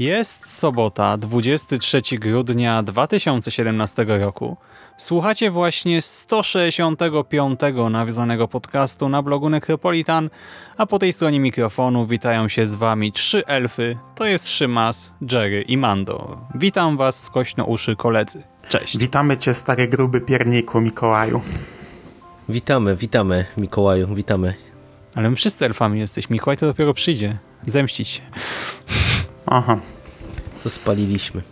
Jest sobota, 23 grudnia 2017 roku. Słuchacie właśnie 165 nawiązanego podcastu na blogu Necropolitan, a po tej stronie mikrofonu witają się z wami trzy elfy, to jest Szymas, Jerry i Mando. Witam was skośno uszy koledzy. Cześć. Witamy cię, stary gruby pierniku Mikołaju. Witamy, witamy Mikołaju, witamy. Ale my wszyscy elfami jesteś, Mikołaj to dopiero przyjdzie. Zemścić się. Aha, To spaliliśmy.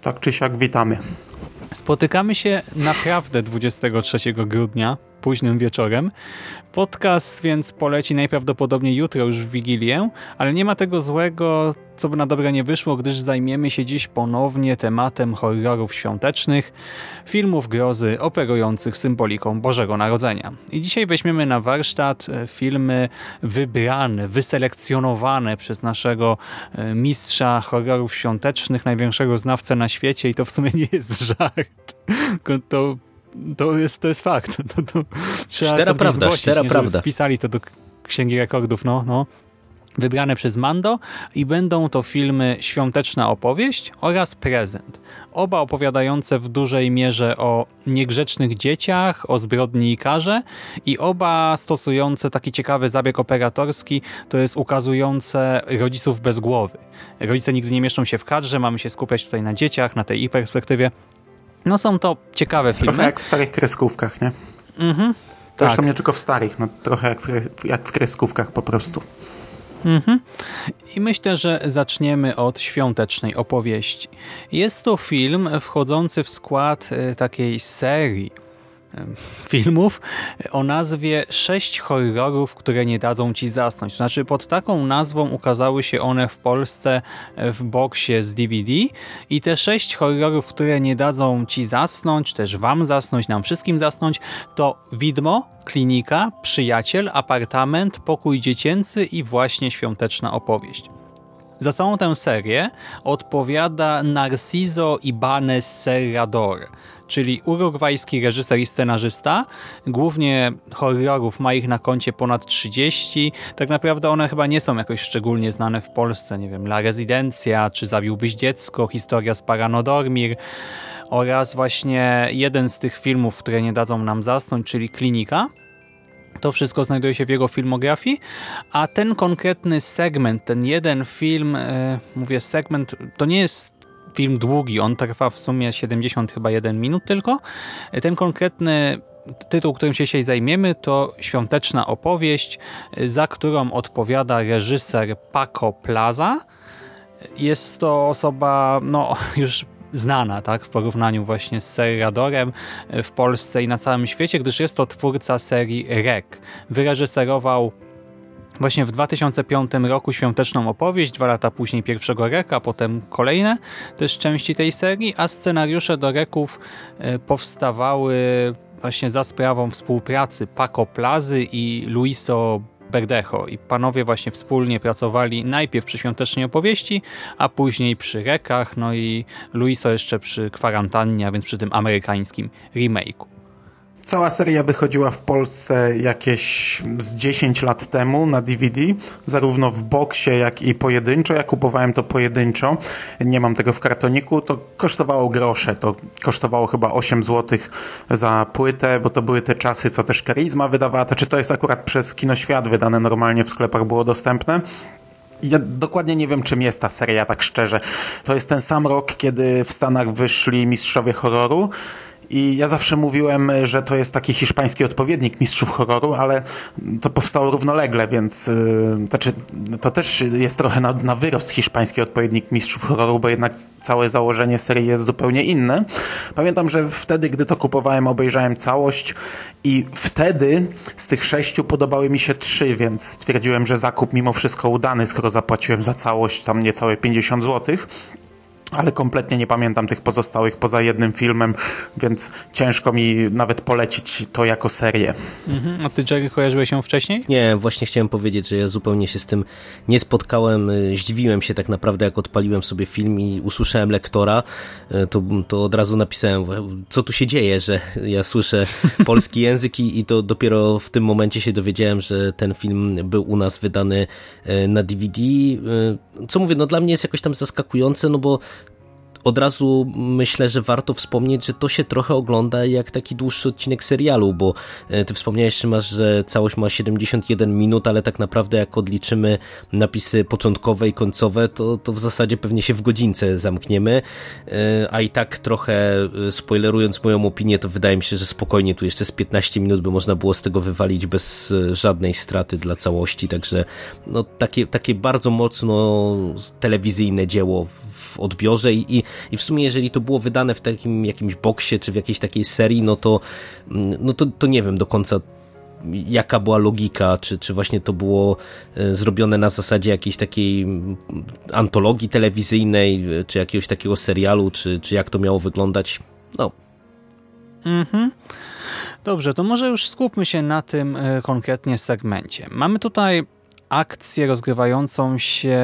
tak czy siak witamy. Spotykamy się naprawdę 23 grudnia, późnym wieczorem. Podcast więc poleci najprawdopodobniej jutro już w Wigilię, ale nie ma tego złego, co by na dobre nie wyszło, gdyż zajmiemy się dziś ponownie tematem horrorów świątecznych, filmów grozy operujących symboliką Bożego Narodzenia. I dzisiaj weźmiemy na warsztat e, filmy wybrane, wyselekcjonowane przez naszego e, mistrza horrorów świątecznych, największego znawcę na świecie i to w sumie nie jest żart. To to jest, to jest fakt. To, to trzeba Szczera to prawda, zgłosić, szczera nie, prawda. Wpisali to do księgi rekordów, no, no. Wybrane przez Mando i będą to filmy Świąteczna opowieść oraz Prezent. Oba opowiadające w dużej mierze o niegrzecznych dzieciach, o zbrodni i karze i oba stosujące taki ciekawy zabieg operatorski, to jest ukazujące rodziców bez głowy. Rodzice nigdy nie mieszczą się w kadrze, mamy się skupiać tutaj na dzieciach, na tej ich perspektywie. No są to ciekawe filmy. Trochę jak w starych kreskówkach, nie? Mhm. Zresztą Tak. nie tylko w starych, no trochę jak w, jak w kreskówkach po prostu. Mhm. I myślę, że zaczniemy od świątecznej opowieści. Jest to film wchodzący w skład e, takiej serii filmów o nazwie Sześć horrorów, które nie dadzą ci zasnąć. Znaczy pod taką nazwą ukazały się one w Polsce e, w boksie z DVD i te sześć horrorów, które nie dadzą ci zasnąć, też wam zasnąć, nam wszystkim zasnąć, to Widmo, Klinika, Przyjaciel, Apartament, Pokój Dziecięcy i właśnie Świąteczna Opowieść. Za całą tę serię odpowiada Narciso Ibanez Serrador, czyli urugwajski reżyser i scenarzysta. Głównie horrorów ma ich na koncie ponad 30. Tak naprawdę one chyba nie są jakoś szczególnie znane w Polsce. Nie wiem, La Rezydencja, czy Zabiłbyś dziecko, Historia z Paranodormir oraz właśnie jeden z tych filmów, które nie dadzą nam zasnąć, czyli Klinika. To wszystko znajduje się w jego filmografii, a ten konkretny segment, ten jeden film, e, mówię segment, to nie jest film długi, on trwa w sumie 70 chyba 1 minut tylko. Ten konkretny tytuł, którym się dzisiaj zajmiemy, to Świąteczna opowieść, za którą odpowiada reżyser Paco Plaza. Jest to osoba, no już znana tak, w porównaniu właśnie z Serradorem w Polsce i na całym świecie, gdyż jest to twórca serii REC. Wyreżyserował właśnie w 2005 roku Świąteczną opowieść, dwa lata później pierwszego Reka, potem kolejne też części tej serii, a scenariusze do Reków e, powstawały właśnie za sprawą współpracy Paco Plazy i Luiso Berdejo i panowie właśnie wspólnie pracowali najpierw przy Świątecznej opowieści, a później przy Rekach, no i Luiso jeszcze przy Kwarantannie, a więc przy tym amerykańskim remake'u. Cała seria wychodziła w Polsce jakieś z 10 lat temu na DVD, zarówno w boksie, jak i pojedynczo. Ja kupowałem to pojedynczo, nie mam tego w kartoniku. To kosztowało grosze, to kosztowało chyba 8 zł za płytę, bo to były te czasy, co też Karizma wydawała. To czy to jest akurat przez Kinoświat wydane normalnie w sklepach było dostępne? Ja dokładnie nie wiem, czym jest ta seria, tak szczerze. To jest ten sam rok, kiedy w Stanach wyszli mistrzowie horroru. I ja zawsze mówiłem, że to jest taki hiszpański odpowiednik mistrzów horroru, ale to powstało równolegle, więc yy, to, też jest trochę na, na wyrost hiszpański odpowiednik mistrzów horroru, bo jednak całe założenie serii jest zupełnie inne. Pamiętam, że wtedy, gdy to kupowałem, obejrzałem całość i wtedy z tych sześciu podobały mi się trzy, więc stwierdziłem, że zakup mimo wszystko udany, skoro zapłaciłem za całość tam niecałe 50 złotych ale kompletnie nie pamiętam tych pozostałych poza jednym filmem, więc ciężko mi nawet polecić to jako serię. Mhm. A ty, Jerry, kojarzyłeś się wcześniej? Nie, właśnie chciałem powiedzieć, że ja zupełnie się z tym nie spotkałem. Zdziwiłem się tak naprawdę, jak odpaliłem sobie film i usłyszałem lektora, to, to od razu napisałem, co tu się dzieje, że ja słyszę polski język i, i to dopiero w tym momencie się dowiedziałem, że ten film był u nas wydany e, na DVD. Co mówię, no dla mnie jest jakoś tam zaskakujące, no bo od razu myślę, że warto wspomnieć, że to się trochę ogląda jak taki dłuższy odcinek serialu, bo e, ty wspomniałeś, masz, że całość ma 71 minut, ale tak naprawdę jak odliczymy napisy początkowe i końcowe, to, to w zasadzie pewnie się w godzince zamkniemy, e, a i tak trochę e, spoilerując moją opinię, to wydaje mi się, że spokojnie tu jeszcze z 15 minut by można było z tego wywalić bez żadnej straty dla całości, także no, takie, takie bardzo mocno telewizyjne dzieło w odbiorze i, i i w sumie jeżeli to było wydane w takim jakimś boksie, czy w jakiejś takiej serii, no to, mm, no to, to nie wiem do końca jaka była logika, czy, czy właśnie to było e, zrobione na zasadzie jakiejś takiej mm, antologii telewizyjnej, czy jakiegoś takiego serialu, czy, czy jak to miało wyglądać. No. Mhm. Dobrze, to może już skupmy się na tym e, konkretnie segmencie. Mamy tutaj akcję rozgrywającą się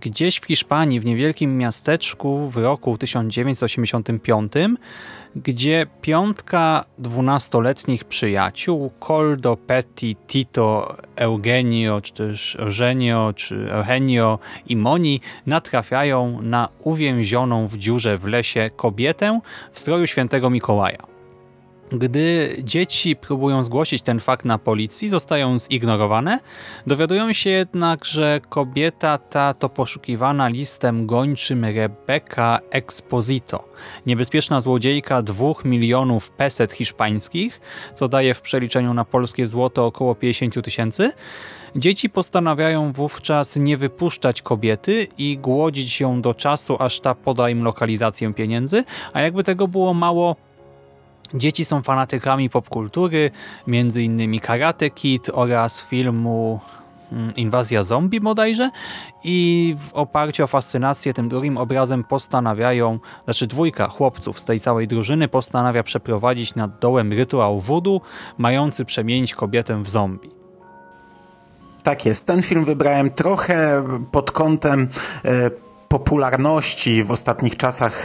gdzieś w Hiszpanii, w niewielkim miasteczku w roku 1985, gdzie piątka dwunastoletnich przyjaciół, Coldo, Petty, Tito, Eugenio, czy też Eugenio, czy Eugenio i Moni natrafiają na uwięzioną w dziurze w lesie kobietę w stroju świętego Mikołaja. Gdy dzieci próbują zgłosić ten fakt na policji, zostają zignorowane. Dowiadują się jednak, że kobieta ta to poszukiwana listem gończym Rebecca Exposito, niebezpieczna złodziejka dwóch milionów peset hiszpańskich, co daje w przeliczeniu na polskie złoto około 50 tysięcy. Dzieci postanawiają wówczas nie wypuszczać kobiety i głodzić ją do czasu, aż ta poda im lokalizację pieniędzy, a jakby tego było mało, Dzieci są fanatykami popkultury, innymi Karate Kid oraz filmu mm, Inwazja zombie bodajże i w oparciu o fascynację tym drugim obrazem postanawiają, znaczy dwójka chłopców z tej całej drużyny postanawia przeprowadzić nad dołem rytuał voodoo mający przemienić kobietę w zombie. Tak jest. Ten film wybrałem trochę pod kątem e, popularności w ostatnich czasach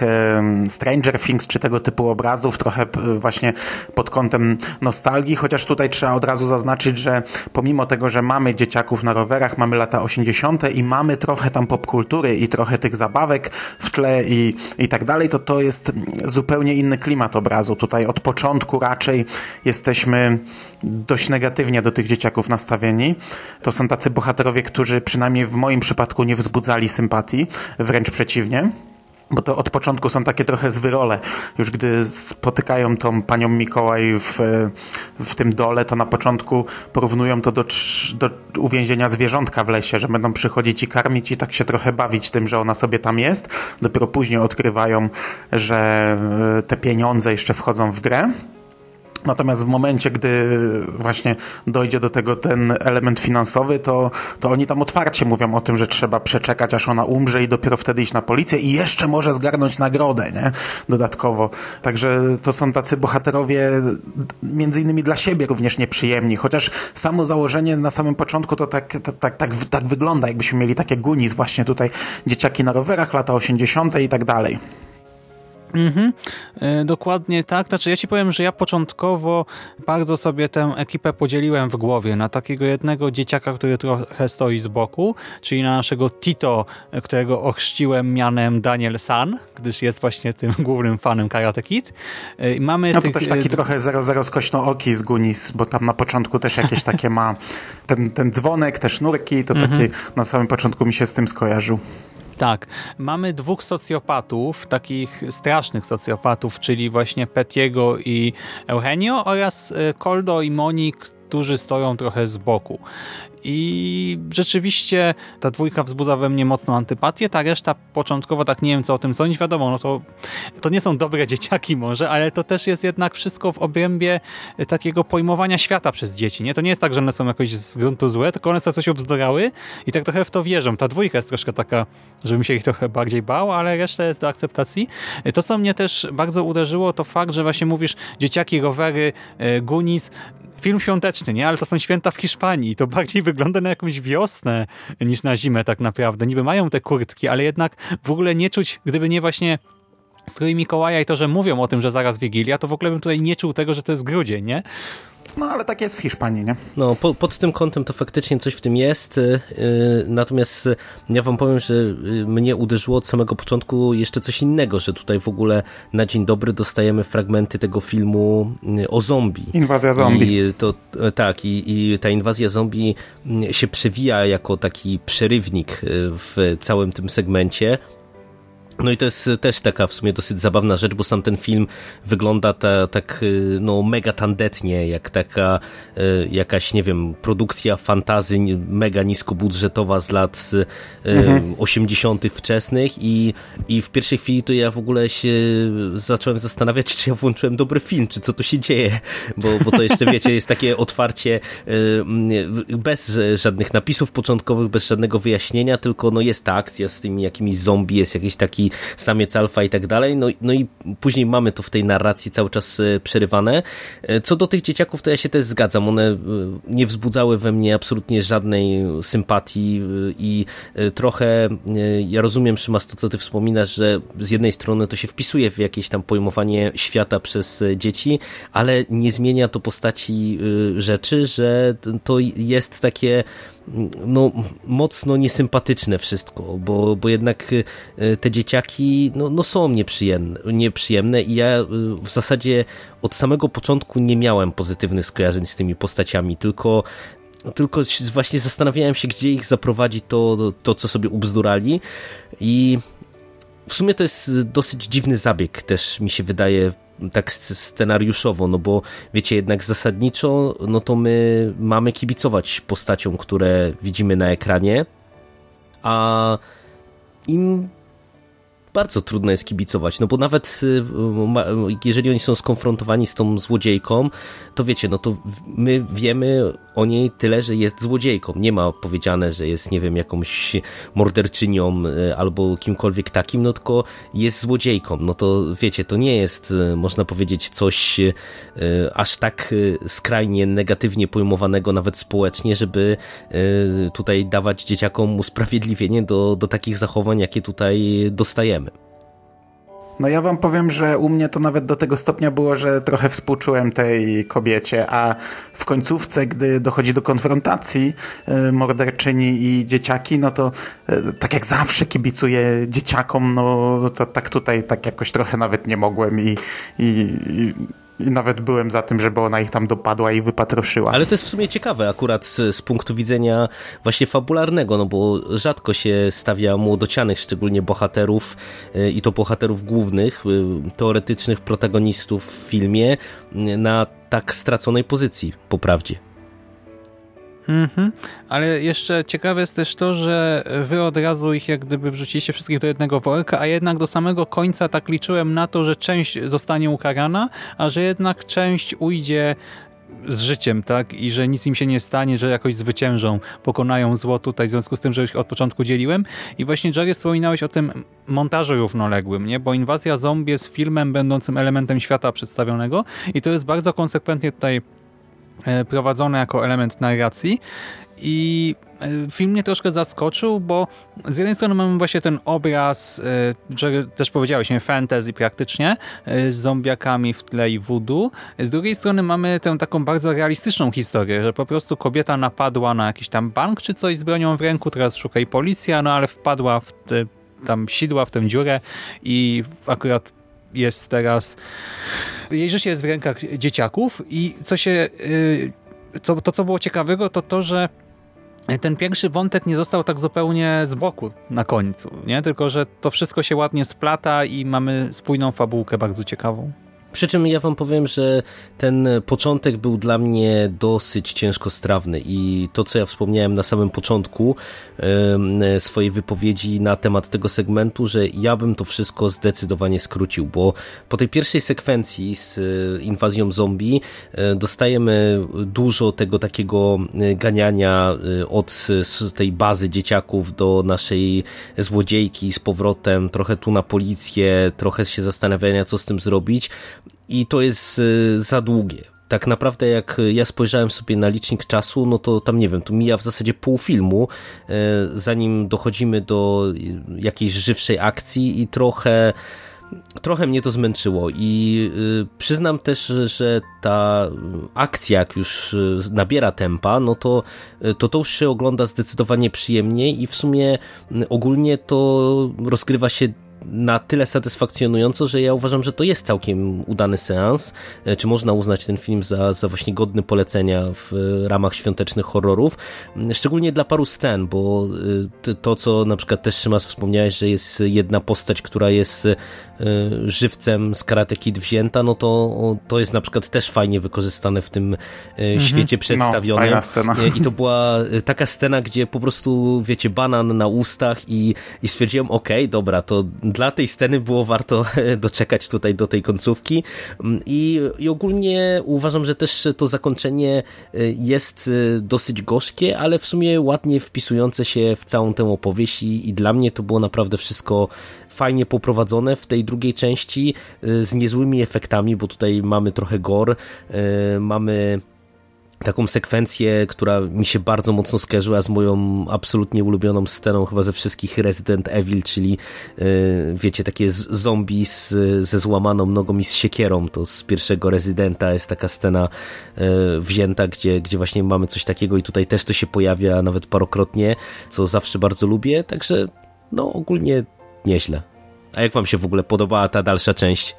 Stranger Things czy tego typu obrazów, trochę właśnie pod kątem nostalgii, chociaż tutaj trzeba od razu zaznaczyć, że pomimo tego, że mamy dzieciaków na rowerach, mamy lata 80. i mamy trochę tam popkultury i trochę tych zabawek w tle i, i tak dalej, to to jest zupełnie inny klimat obrazu. Tutaj od początku raczej jesteśmy dość negatywnie do tych dzieciaków nastawieni. To są tacy bohaterowie, którzy przynajmniej w moim przypadku nie wzbudzali sympatii, wręcz przeciwnie. Bo to od początku są takie trochę zwyrole. Już gdy spotykają tą panią Mikołaj w, w tym dole, to na początku porównują to do, do uwięzienia zwierzątka w lesie, że będą przychodzić i karmić i tak się trochę bawić tym, że ona sobie tam jest. Dopiero później odkrywają, że e, te pieniądze jeszcze wchodzą w grę. Natomiast w momencie, gdy właśnie dojdzie do tego ten element finansowy, to, to oni tam otwarcie mówią o tym, że trzeba przeczekać, aż ona umrze i dopiero wtedy iść na policję i jeszcze może zgarnąć nagrodę, nie? Dodatkowo. Także to są tacy bohaterowie między innymi dla siebie również nieprzyjemni, chociaż samo założenie na samym początku to tak, tak, tak, tak, tak wygląda, jakbyśmy mieli takie Gunis właśnie tutaj, dzieciaki na rowerach, lata 80. i tak dalej. Mhm, e, dokładnie tak. Znaczy ja ci powiem, że ja początkowo bardzo sobie tę ekipę podzieliłem w głowie na takiego jednego dzieciaka, który trochę stoi z boku, czyli na naszego Tito, e, którego ochrzciłem mianem Daniel San, gdyż jest właśnie tym głównym fanem Karate Kid. E, I Mamy No to tych, też taki trochę 00 skośno-oki z Gunis, bo tam na początku też jakieś takie ma ten, ten dzwonek, te sznurki, to taki na samym początku mi się z tym skojarzył. Tak. Mamy dwóch socjopatów, takich strasznych socjopatów, czyli właśnie Petiego i Eugenio oraz e, Koldo i Moni, którzy stoją trochę z boku. I rzeczywiście ta dwójka wzbudza we mnie mocną antypatię, ta reszta początkowo tak nie wiem co o tym sądzić, wiadomo, no to, to nie są dobre dzieciaki może, ale to też jest jednak wszystko w obrębie takiego pojmowania świata przez dzieci, nie? To nie jest tak, że one są jakoś z gruntu złe, tylko one sobie coś obzdorały i tak trochę w to wierzą. Ta dwójka jest troszkę taka, żebym się ich trochę bardziej bał, ale reszta jest do akceptacji. To, co mnie też bardzo uderzyło, to fakt, że właśnie mówisz dzieciaki, rowery, e, Gunis, film świąteczny, nie? Ale to są święta w Hiszpanii. To bardziej wygląda na jakąś wiosnę niż na zimę tak naprawdę. Niby mają te kurtki, ale jednak w ogóle nie czuć, gdyby nie właśnie strój Mikołaja i to, że mówią o tym, że zaraz Wigilia, to w ogóle bym tutaj nie czuł tego, że to jest grudzień, nie? No ale tak jest w Hiszpanii, nie? No, po, pod tym kątem to faktycznie coś w tym jest. Yy, natomiast y, ja wam powiem, że y, mnie uderzyło od samego początku jeszcze coś innego, że tutaj w ogóle na dzień dobry dostajemy fragmenty tego filmu o zombie. Inwazja zombie. I to, tak, i, i ta inwazja zombie mm, się przewija jako taki przerywnik w całym tym segmencie. No i to jest też taka w sumie dosyć zabawna rzecz, bo sam ten film wygląda ta, tak no, mega tandetnie, jak taka y, jakaś, nie wiem, produkcja fantazy mega niskobudżetowa z lat y, mhm. 80. wczesnych i, i w pierwszej chwili to ja w ogóle się zacząłem zastanawiać, czy ja włączyłem dobry film, czy co tu się dzieje, bo, bo to jeszcze wiecie, jest takie otwarcie y, bez żadnych napisów początkowych, bez żadnego wyjaśnienia, tylko no jest ta akcja z tymi jakimiś zombie, jest jakiś taki samiec alfa i tak dalej. No, no i później mamy to w tej narracji cały czas e, przerywane. E, co do tych dzieciaków, to ja się też zgadzam. One e, nie wzbudzały we mnie absolutnie żadnej sympatii i trochę ja rozumiem, Szymas, to co ty wspominasz, że z jednej strony to się wpisuje w jakieś tam pojmowanie świata przez dzieci, ale nie zmienia to postaci rzeczy, że to jest takie no, mocno niesympatyczne wszystko, bo, bo jednak y, te dzieciaki no, no są nieprzyjemne, nieprzyjemne i ja y, w zasadzie od samego początku nie miałem pozytywnych skojarzeń z tymi postaciami, tylko tylko właśnie zastanawiałem się, gdzie ich zaprowadzi to, to co sobie ubzdurali i w sumie to jest dosyć dziwny zabieg też mi się wydaje tak scenariuszowo, no bo wiecie, jednak zasadniczo, no to my mamy kibicować postaciom, które widzimy na ekranie, a im bardzo trudno jest kibicować, no bo nawet y, jeżeli oni są skonfrontowani z tą złodziejką, to wiecie, no to my wiemy o niej tyle, że jest złodziejką. Nie ma powiedziane, że jest, nie wiem, jakąś morderczynią y, albo kimkolwiek takim, no tylko jest złodziejką. No to wiecie, to nie jest, y, można powiedzieć, coś aż tak skrajnie negatywnie pojmowanego nawet społecznie, żeby tutaj dawać dzieciakom usprawiedliwienie do, do takich zachowań, jakie tutaj dostajemy. No ja wam powiem, że u mnie to nawet do tego stopnia było, że trochę współczułem tej kobiecie, a w końcówce, gdy dochodzi do konfrontacji y, morderczyni i dzieciaki, no to y, tak jak zawsze kibicuję dzieciakom, no to tak tutaj tak jakoś trochę nawet nie mogłem i, i, i i nawet byłem za tym, żeby ona ich tam dopadła i wypatroszyła. Ale to jest w sumie ciekawe akurat z, z, punktu widzenia właśnie fabularnego, no bo rzadko się stawia młodocianych, szczególnie bohaterów y, i to bohaterów głównych, y, teoretycznych protagonistów w filmie y, na tak straconej pozycji, po prawdzie. Mhm. Ale jeszcze ciekawe jest też to, że wy od razu ich jak gdyby wrzuciliście wszystkich do jednego worka, a jednak do samego końca tak liczyłem na to, że część zostanie ukarana, a że jednak część ujdzie z życiem, tak? I że nic im się nie stanie, że jakoś zwyciężą, pokonają zło tutaj, w związku z tym, że już od początku dzieliłem. I właśnie Jerry wspominałeś o tym montażu równoległym, nie? Bo inwazja zombie jest filmem będącym elementem świata przedstawionego i to jest bardzo konsekwentnie tutaj prowadzone jako element narracji i e, film mnie troszkę zaskoczył, bo z jednej strony mamy właśnie ten obraz, e, że też powiedziałeś, nie, fantasy praktycznie, e, z zombiakami w tle i voodoo. Z drugiej strony mamy tę taką bardzo realistyczną historię, że po prostu kobieta napadła na jakiś tam bank czy coś z bronią w ręku, teraz szuka jej policja, no ale wpadła w te, tam sidła w tę dziurę i akurat jest teraz jej życie jest w rękach dzieciaków i co się to, to co było ciekawego to to, że ten pierwszy wątek nie został tak zupełnie z boku na końcu, nie? tylko że to wszystko się ładnie splata i mamy spójną fabułkę bardzo ciekawą. Przy czym ja wam powiem, że ten początek był dla mnie dosyć ciężko strawny i to, co ja wspomniałem na samym początku swojej wypowiedzi na temat tego segmentu, że ja bym to wszystko zdecydowanie skrócił, bo po tej pierwszej sekwencji z e, inwazją zombie e, dostajemy dużo tego takiego e, ganiania od tej bazy dzieciaków do naszej złodziejki z powrotem, trochę tu na policję, trochę się zastanawiania, co z tym zrobić i to jest y, za długie. Tak naprawdę jak ja spojrzałem sobie na licznik czasu, no to tam nie wiem, tu mija w zasadzie pół filmu, y, zanim dochodzimy do jakiejś żywszej akcji i trochę trochę mnie to zmęczyło i przyznam też, że ta akcja jak już nabiera tempa, no to, to to już się ogląda zdecydowanie przyjemniej i w sumie ogólnie to rozgrywa się na tyle satysfakcjonująco, że ja uważam, że to jest całkiem udany seans. E, czy można uznać ten film za, za właśnie godny polecenia w ramach świątecznych horrorów? Mm, szczególnie dla paru scen, bo e, to, co na przykład też Szymas wspomniałeś, że jest jedna postać, która jest e, żywcem z Karate Kid wzięta, no to to jest na przykład też fajnie wykorzystane w tym mhm. świecie no, przedstawionym. No, I to była taka scena, gdzie po prostu, wiecie, banan na ustach i, i stwierdziłem, okej, okay, dobra, to dla tej sceny było warto doczekać tutaj do tej końcówki mm, I, i ogólnie uważam, że też to zakończenie y, jest y, dosyć gorzkie, ale w sumie ładnie wpisujące się w całą tę opowieść i, i dla mnie to było naprawdę wszystko fajnie poprowadzone w tej drugiej części y, z niezłymi efektami, bo tutaj mamy trochę gore, mamy taką sekwencję, która mi się bardzo mocno skojarzyła z moją absolutnie ulubioną sceną chyba ze wszystkich Resident Evil, czyli yy, wiecie, takie zombie z, ze złamaną nogą i z siekierą, to z pierwszego Residenta jest taka scena wzięta, gdzie, gdzie właśnie mamy coś takiego i tutaj też to się pojawia nawet parokrotnie, co zawsze bardzo lubię, także no ogólnie nieźle. A jak wam się w ogóle podobała ta dalsza część?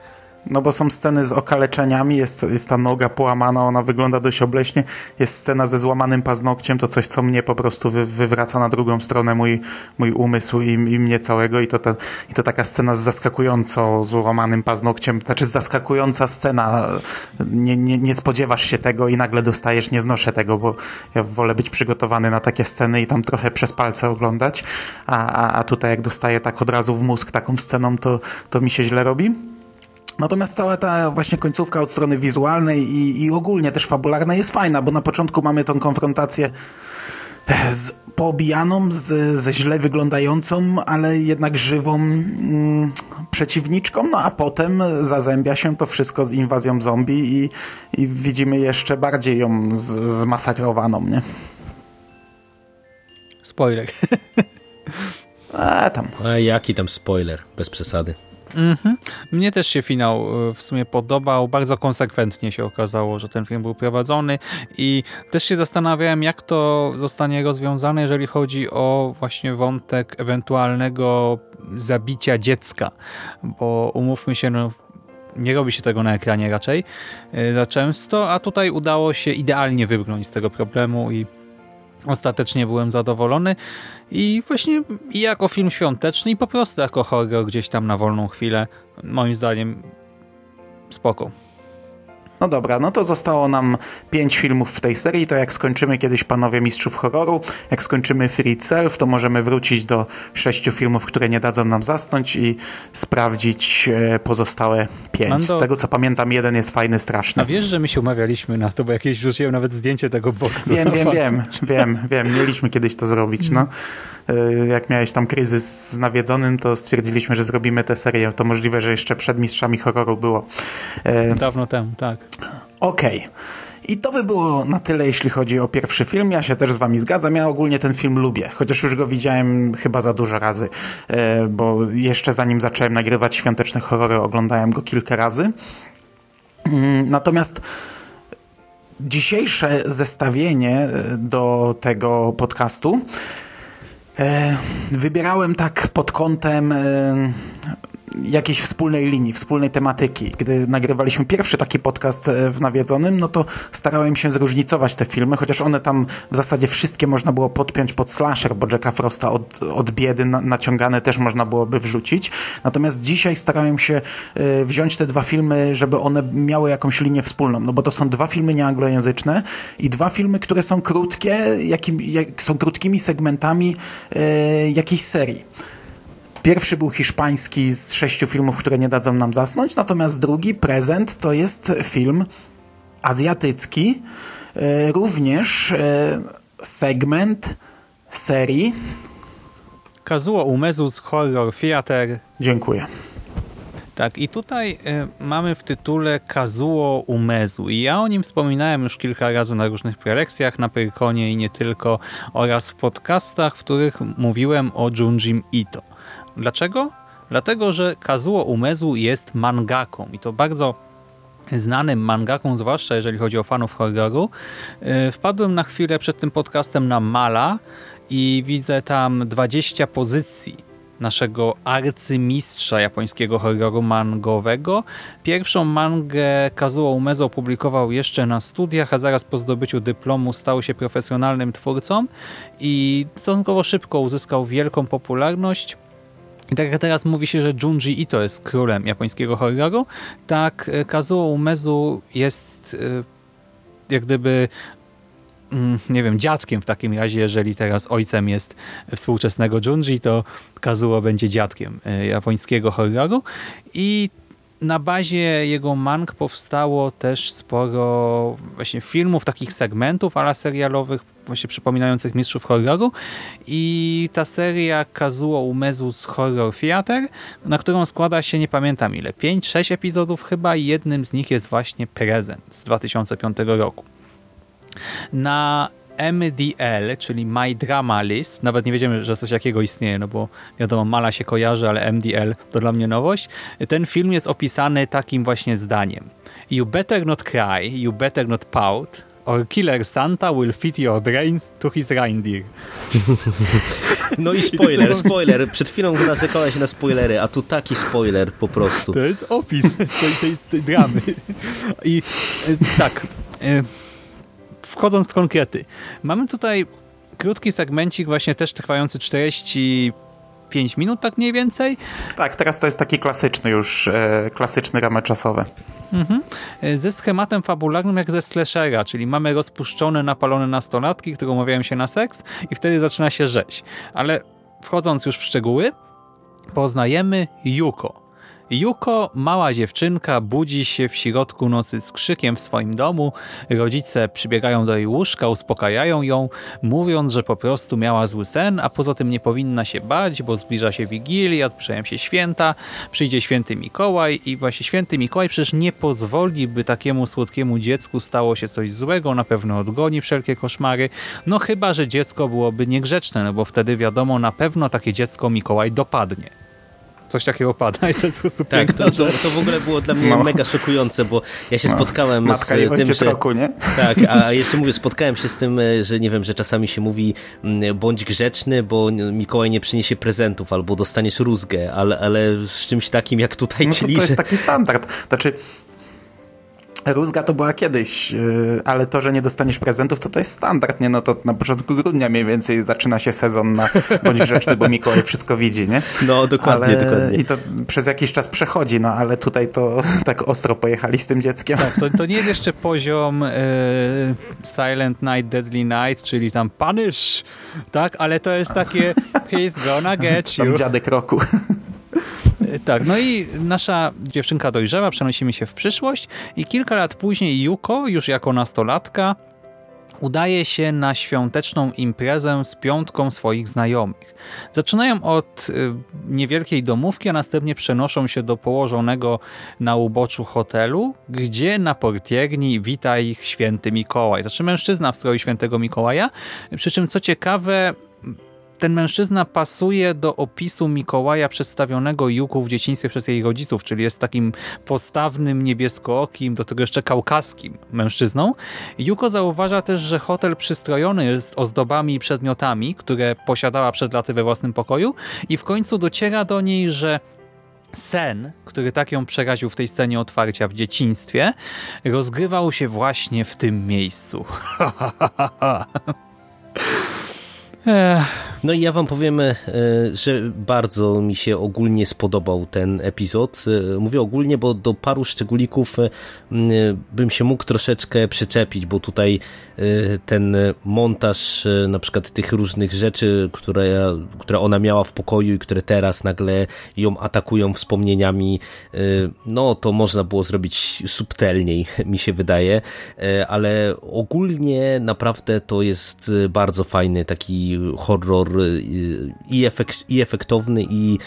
No bo są sceny z okaleczeniami, jest, jest ta noga połamana, ona wygląda dość obleśnie, jest scena ze złamanym paznokciem, to coś, co mnie po prostu wy, wywraca na drugą stronę mój, mój umysł i, i mnie całego i to, ta, i to taka scena z zaskakująco złamanym paznokciem, znaczy zaskakująca scena, nie, nie, nie spodziewasz się tego i nagle dostajesz, nie znoszę tego, bo ja wolę być przygotowany na takie sceny i tam trochę przez palce oglądać, a, a, a tutaj jak dostaję tak od razu w mózg taką sceną, to, to mi się źle robi. Natomiast cała ta właśnie końcówka od strony wizualnej i, i ogólnie też fabularnej jest fajna, bo na początku mamy tą konfrontację z poobijaną, z, ze źle wyglądającą, ale jednak żywą mm, przeciwniczką, no a potem zazębia się to wszystko z inwazją zombie i, i widzimy jeszcze bardziej ją z, zmasakrowaną, nie? Spoiler. A tam. A jaki tam spoiler, bez przesady. Mhm. Mnie też się finał e, w sumie podobał. Bardzo konsekwentnie się okazało, że ten film był prowadzony i też się zastanawiałem, jak to zostanie rozwiązane, jeżeli chodzi o właśnie wątek ewentualnego zabicia dziecka, bo umówmy się, no nie robi się tego na ekranie raczej e, za często, a tutaj udało się idealnie wybrnąć z tego problemu i Ostatecznie byłem zadowolony i właśnie i jako film świąteczny i po prostu jako horror gdzieś tam na wolną chwilę moim zdaniem spoko. No dobra, no to zostało nam pięć filmów w tej serii, to jak skończymy kiedyś Panowie Mistrzów Horroru, jak skończymy Free Self, to możemy wrócić do sześciu filmów, które nie dadzą nam zasnąć i sprawdzić e, pozostałe pięć. Mando... Z tego co pamiętam, jeden jest fajny, straszny. A wiesz, że my się umawialiśmy na to, bo jakieś wrzuciłem nawet zdjęcie tego boksu. Wiem, wiem, wiem, wiem, wiem, mieliśmy kiedyś to zrobić, no. E, jak miałeś tam kryzys z nawiedzonym, to stwierdziliśmy, że zrobimy tę serię. To możliwe, że jeszcze przed Mistrzami Horroru było. E, Dawno temu, tak. Okej. Okay. I to by było na tyle, jeśli chodzi o pierwszy film. Ja się też z wami zgadzam. Ja ogólnie ten film lubię, chociaż już go widziałem chyba za dużo razy, e, bo jeszcze zanim zacząłem nagrywać świąteczne horrory, oglądałem go kilka razy. Mm, natomiast dzisiejsze zestawienie do tego podcastu wybierałem tak pod kątem e, jakiejś wspólnej linii, wspólnej tematyki. Gdy nagrywaliśmy pierwszy taki podcast e, w Nawiedzonym, no to starałem się zróżnicować te filmy, chociaż one tam w zasadzie wszystkie można było podpiąć pod slasher, bo Jacka Frosta od, od biedy na, naciągane też można byłoby wrzucić. Natomiast dzisiaj starałem się y, wziąć te dwa filmy, żeby one miały jakąś linię wspólną, no bo to są dwa filmy nieanglojęzyczne i dwa filmy, które są krótkie, jakim, jak, są krótkimi segmentami y, jakiejś serii. Pierwszy był hiszpański z sześciu filmów, które nie dadzą nam zasnąć, natomiast drugi, prezent, to jest film azjatycki, e, również e, segment serii. Kazuo Umezu z Horror Theater. Dziękuję. Tak, i tutaj y, mamy w tytule Kazuo Umezu. I ja o nim wspominałem już kilka razy na różnych prelekcjach, na Pyrkonie i nie tylko, oraz w podcastach, w których mówiłem o Junjim Ito. Dlaczego? Dlatego, że Kazuo Umezu jest mangaką i to bardzo znanym mangaką, zwłaszcza jeżeli chodzi o fanów horroru. Y, wpadłem na chwilę przed tym podcastem na Mala i widzę tam 20 pozycji naszego arcymistrza japońskiego horroru mangowego. Pierwszą mangę Kazuo Umezu opublikował jeszcze na studiach, a zaraz po zdobyciu dyplomu stał się profesjonalnym twórcą i stosunkowo szybko uzyskał wielką popularność. I tak jak teraz mówi się, że Junji Ito jest królem japońskiego horroru, tak e, Kazuo Umezu jest e, jak gdyby mm, nie wiem, dziadkiem w takim razie, jeżeli teraz ojcem jest współczesnego Junji, to Kazuo będzie dziadkiem e, japońskiego horroru. I na bazie jego mang powstało też sporo właśnie filmów, takich segmentów ala serialowych, właśnie przypominających mistrzów horroru i ta seria Kazuo Umezu z Horror Theater, na którą składa się, nie pamiętam ile, 5-6 epizodów chyba i jednym z nich jest właśnie Prezent z 2005 roku. Na MDL, czyli My Drama List, nawet nie wiedziemy, że coś takiego istnieje, no bo wiadomo, Mala się kojarzy, ale MDL to dla mnie nowość. Ten film jest opisany takim właśnie zdaniem. You better not cry, you better not pout, or Killer Santa will fit your brains to his reindeer. No i spoiler, spoiler. Przed chwilą narzekałeś na spoilery, a tu taki spoiler po prostu. To jest opis tej, tej, tej dramy. I e, tak, e, wchodząc w konkrety. Mamy tutaj krótki segmencik właśnie też trwający 45 minut, tak mniej więcej. Tak, teraz to jest taki klasyczny już, e, klasyczny ramę czasowy. Mhm. Ze schematem fabularnym jak ze slashera, czyli mamy rozpuszczone, napalone nastolatki, które umawiają się na seks i wtedy zaczyna się rzeź. Ale wchodząc już w szczegóły, poznajemy Yuko. Juko, mała dziewczynka, budzi się w środku nocy z krzykiem w swoim domu. Rodzice przybiegają do jej łóżka, uspokajają ją, mówiąc, że po prostu miała zły sen, a poza tym nie powinna się bać, bo zbliża się Wigilia, zbliżają się święta, przyjdzie święty Mikołaj i właśnie święty Mikołaj przecież nie pozwoli, by takiemu słodkiemu dziecku stało się coś złego, na pewno odgoni wszelkie koszmary, no chyba, że dziecko byłoby niegrzeczne, no bo wtedy wiadomo, na pewno takie dziecko Mikołaj dopadnie coś takiego pada i to jest po prostu Tak, to, to, to, w ogóle było dla mnie no. mega szokujące, bo ja się no. spotkałem Matka z tym, że... Roku, nie? Tak, a jeszcze mówię, spotkałem się z tym, e, że nie wiem, że czasami się mówi mm, bądź grzeczny, bo Mikołaj nie przyniesie prezentów, albo dostaniesz rózgę, ale, ale z czymś takim jak tutaj, no czyli... To jest taki standard. Znaczy, Rózga to była kiedyś, y, ale to, że nie dostaniesz prezentów, to to jest standard, nie? No to na początku grudnia mniej więcej zaczyna się sezon na bądź grzeczny, bo Mikołaj wszystko widzi, nie? No, dokładnie, ale, dokładnie. I to przez jakiś czas przechodzi, no ale tutaj to tak ostro pojechali z tym dzieckiem. Tak, to, to nie jest jeszcze poziom y, Silent Night, Deadly Night, czyli tam punish, tak? Ale to jest takie he's gonna get you. Tam dziadek roku. Tak, no i nasza dziewczynka dojrzewa, przenosimy się w przyszłość i kilka lat później Yuko, już jako nastolatka, udaje się na świąteczną imprezę z piątką swoich znajomych. Zaczynają od y, niewielkiej domówki, a następnie przenoszą się do położonego na uboczu hotelu, gdzie na portierni wita ich święty Mikołaj. Znaczy mężczyzna w stroju świętego Mikołaja, przy czym co ciekawe ten mężczyzna pasuje do opisu Mikołaja przedstawionego Juku w dzieciństwie przez jej rodziców, czyli jest takim postawnym, niebieskookim, do tego jeszcze kaukaskim mężczyzną. Juko zauważa też, że hotel przystrojony jest ozdobami i przedmiotami, które posiadała przed laty we własnym pokoju i w końcu dociera do niej, że sen, który tak ją przeraził w tej scenie otwarcia w dzieciństwie, rozgrywał się właśnie w tym miejscu. Ech. No i ja wam powiem, e, że bardzo mi się ogólnie spodobał ten epizod. E, mówię ogólnie, bo do paru szczególików e, bym się mógł troszeczkę przyczepić, bo tutaj ten montaż na przykład tych różnych rzeczy, które, które ona miała w pokoju i które teraz nagle ją atakują wspomnieniami, no to można było zrobić subtelniej, mi się wydaje, ale ogólnie naprawdę to jest bardzo fajny taki horror i, efekt, i efektowny i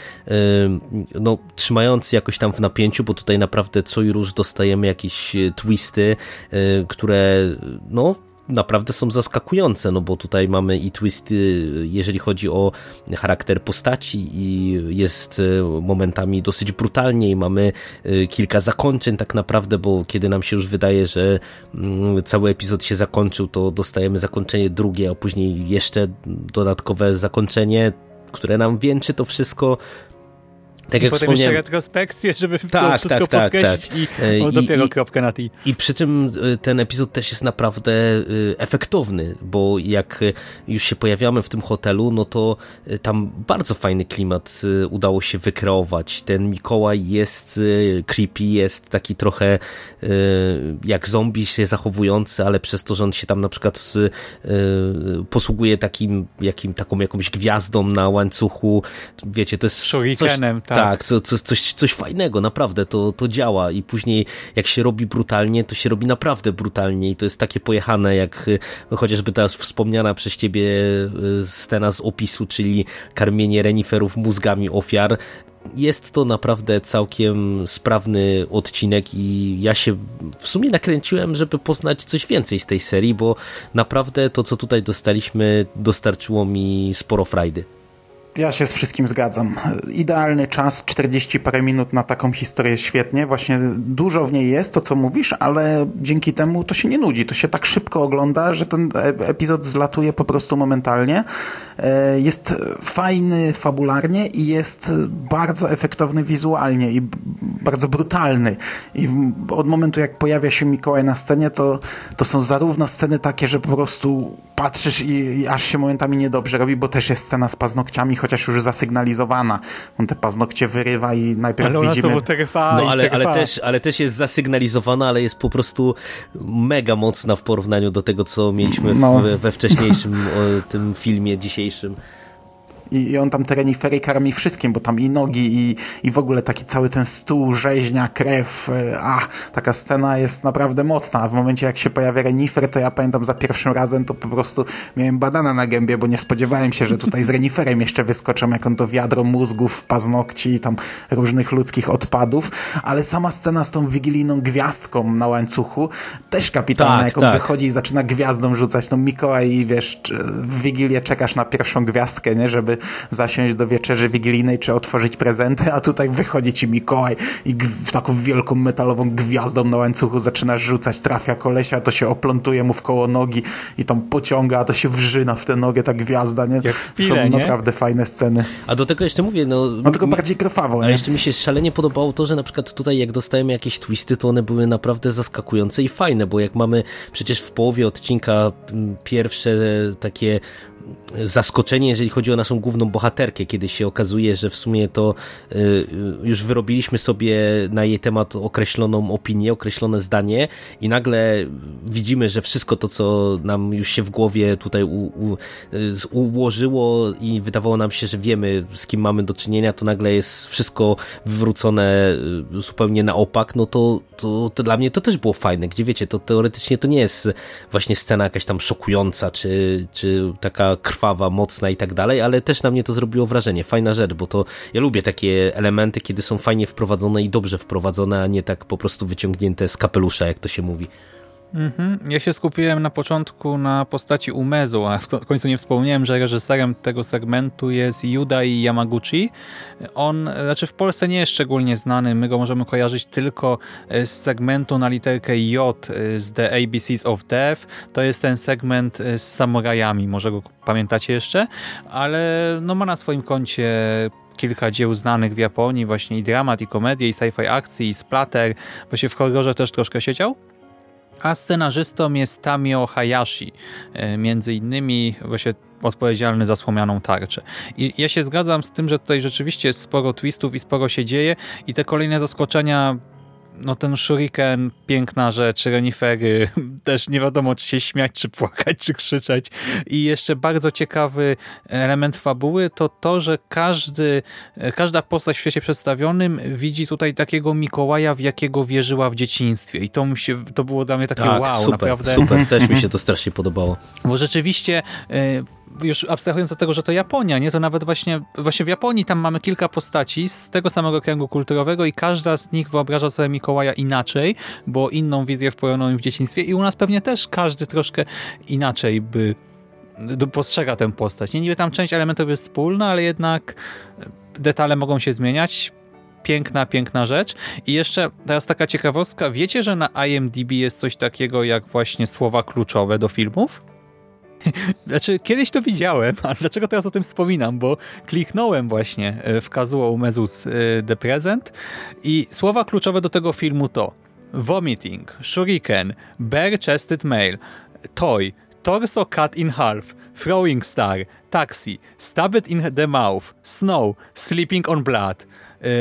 no, trzymający jakoś tam w napięciu, bo tutaj naprawdę co i róż dostajemy jakieś twisty, e, które no naprawdę są zaskakujące, no bo tutaj mamy i twisty, jeżeli chodzi o charakter postaci i jest e, momentami dosyć brutalnie i mamy e, kilka zakończeń tak naprawdę, bo kiedy nam się już wydaje, że mm, cały epizod się zakończył, to dostajemy zakończenie drugie, a później jeszcze dodatkowe zakończenie, które nam wieńczy to wszystko tak I jak potem jeszcze retrospekcję, żeby tak, to wszystko tak, tak, podkreślić tak. i o, dopiero I, kropkę na tej. I przy tym y, ten epizod też jest naprawdę y, efektowny, bo jak już się pojawiamy w tym hotelu, no to tam bardzo fajny klimat udało się wykreować. Ten Mikołaj jest creepy, jest taki trochę jak zombie się zachowujący, ale przez to, że on się tam na przykład posługuje takim, jakim, taką jakąś gwiazdą na łańcuchu, wiecie, to jest Shurikenem, coś, tak tak, co, co, coś, coś fajnego, naprawdę to, to działa i później jak się robi brutalnie, to się robi naprawdę brutalnie i to jest takie pojechane jak e, chociażby teraz wspomniana przez ciebie e, scena z opisu, czyli karmienie reniferów mózgami ofiar jest to naprawdę całkiem sprawny odcinek i ja się w sumie nakręciłem, żeby poznać coś więcej z tej serii, bo naprawdę to, co tutaj dostaliśmy, dostarczyło mi sporo frajdy. Ja się z wszystkim zgadzam. Idealny czas, 40 parę minut na taką historię świetnie. Właśnie dużo w niej jest, to co mówisz, ale dzięki temu to się nie nudzi. To się tak szybko ogląda, że ten epizod zlatuje po prostu momentalnie. E, jest fajny fabularnie i jest bardzo efektowny wizualnie i bardzo brutalny. I od momentu jak pojawia się Mikołaj na scenie, to, to są zarówno sceny takie, że po prostu patrzysz i, i aż się momentami niedobrze robi, bo też jest scena z paznokciami, chociaż już zasygnalizowana. On te paznokcie wyrywa i najpierw ale widzimy... Trwa, no ale, ale, też, ale też jest zasygnalizowana, ale jest po prostu mega mocna w porównaniu do tego, co mieliśmy w, no. we wcześniejszym tym filmie dzisiejszym i, on tam renifery karmi wszystkim, bo tam i nogi i, i w ogóle taki cały ten stół, rzeźnia, krew, e, a taka scena jest naprawdę mocna, a w momencie jak się pojawia renifer, to ja pamiętam za pierwszym razem to po prostu miałem badana na gębie, bo nie spodziewałem się, że tutaj z reniferem jeszcze wyskoczą, jak on to wiadro mózgów, paznokci i tam różnych ludzkich odpadów, ale sama scena z tą wigilijną gwiazdką na łańcuchu też kapitalna, tak, jak on tak. wychodzi i zaczyna gwiazdą rzucać, no Mikołaj i wiesz, w Wigilię czekasz na pierwszą gwiazdkę, nie, żeby zasiąść do wieczerzy wigilijnej czy otworzyć prezenty, a tutaj wychodzi ci Mikołaj i w taką wielką metalową gwiazdą na łańcuchu zaczynasz rzucać, trafia kolesia, to się oplątuje mu w koło nogi i tam pociąga, a to się wrzyna w tę nogę ta gwiazda, nie? Pile, Są nie? naprawdę fajne sceny. A do tego jeszcze mówię, no... No tylko bardziej krwawo, A jeszcze mi się szalenie podobało to, że na przykład tutaj jak dostajemy jakieś twisty, to one były naprawdę zaskakujące i fajne, bo jak mamy przecież w połowie odcinka pierwsze takie zaskoczenie, jeżeli chodzi o naszą główną bohaterkę, kiedy się okazuje, że w sumie to y, już wyrobiliśmy sobie na jej temat określoną opinię, określone zdanie i nagle widzimy, że wszystko to, co nam już się w głowie tutaj u, u, ułożyło i wydawało nam się, że wiemy, z kim mamy do czynienia, to nagle jest wszystko wywrócone zupełnie na opak, no to, to, to dla mnie to też było fajne, gdzie wiecie, to teoretycznie to nie jest właśnie scena jakaś tam szokująca, czy, czy taka krwawa, mocna i tak dalej, ale też na mnie to zrobiło wrażenie. Fajna rzecz, bo to ja lubię takie elementy, kiedy są fajnie wprowadzone i dobrze wprowadzone, a nie tak po prostu wyciągnięte z kapelusza, jak to się mówi. Mhm. Ja się skupiłem na początku na postaci Umezu, a w końcu nie wspomniałem, że reżyserem tego segmentu jest Yudai Yamaguchi. On, znaczy w Polsce nie jest szczególnie znany, my go możemy kojarzyć tylko e, z segmentu na literkę J e, z The ABCs of Death. To jest ten segment e, z samurajami, może go pamiętacie jeszcze, ale no ma na swoim koncie kilka dzieł znanych w Japonii, właśnie i dramat, i komedię, i sci-fi akcji, i splatter, właśnie w horrorze też troszkę siedział a scenarzystą jest Tamio Hayashi, e, między innymi właśnie odpowiedzialny za słomianą tarczę. I ja się zgadzam z tym, że tutaj rzeczywiście jest sporo twistów i sporo się dzieje i te kolejne zaskoczenia no ten shuriken, piękna rzecz, renifery, też nie wiadomo czy się śmiać, czy płakać, czy krzyczeć. I jeszcze bardzo ciekawy element fabuły to to, że każdy, każda postać w świecie przedstawionym widzi tutaj takiego Mikołaja, w jakiego wierzyła w dzieciństwie. I to, mi się, to było dla mnie takie tak, wow, super, naprawdę. Super, też mi się to strasznie podobało. Bo rzeczywiście y, już abstrahując od tego, że to Japonia, nie, to nawet właśnie, właśnie w Japonii tam mamy kilka postaci z tego samego kręgu kulturowego i każda z nich wyobraża sobie Mikołaja inaczej, bo inną wizję wpojoną im w dzieciństwie i u nas pewnie też każdy troszkę inaczej by postrzega tę postać. Nie niby tam część elementów jest wspólna, ale jednak detale mogą się zmieniać. Piękna, piękna rzecz. I jeszcze teraz taka ciekawostka. Wiecie, że na IMDb jest coś takiego jak właśnie słowa kluczowe do filmów? Znaczy, kiedyś to widziałem, a dlaczego teraz o tym wspominam? Bo kliknąłem właśnie e, w Kazuo Umezus e, The Present i słowa kluczowe do tego filmu to vomiting, shuriken, bare-chested male, toy, torso cut in half, throwing star, taxi, stabbed in the mouth, snow, sleeping on blood,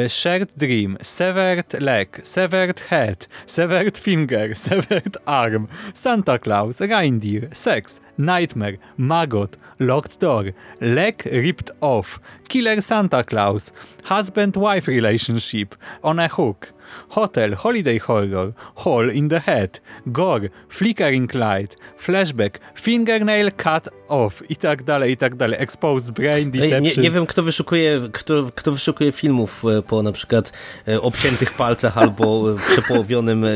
shared dream, severed leg, severed head, severed finger, severed arm, Santa Claus, reindeer, sex, nightmare, maggot, locked door, leg ripped off, killer Santa Claus, husband-wife relationship, on a hook, hotel, holiday horror, hole in the head, gore, flickering light, flashback, fingernail cut off i tak dalej, i tak dalej. Exposed brain, deception. Nie, nie wiem, kto wyszukuje, kto, kto wyszukuje filmów e, po na przykład e, obciętych palcach albo przepołowionym e,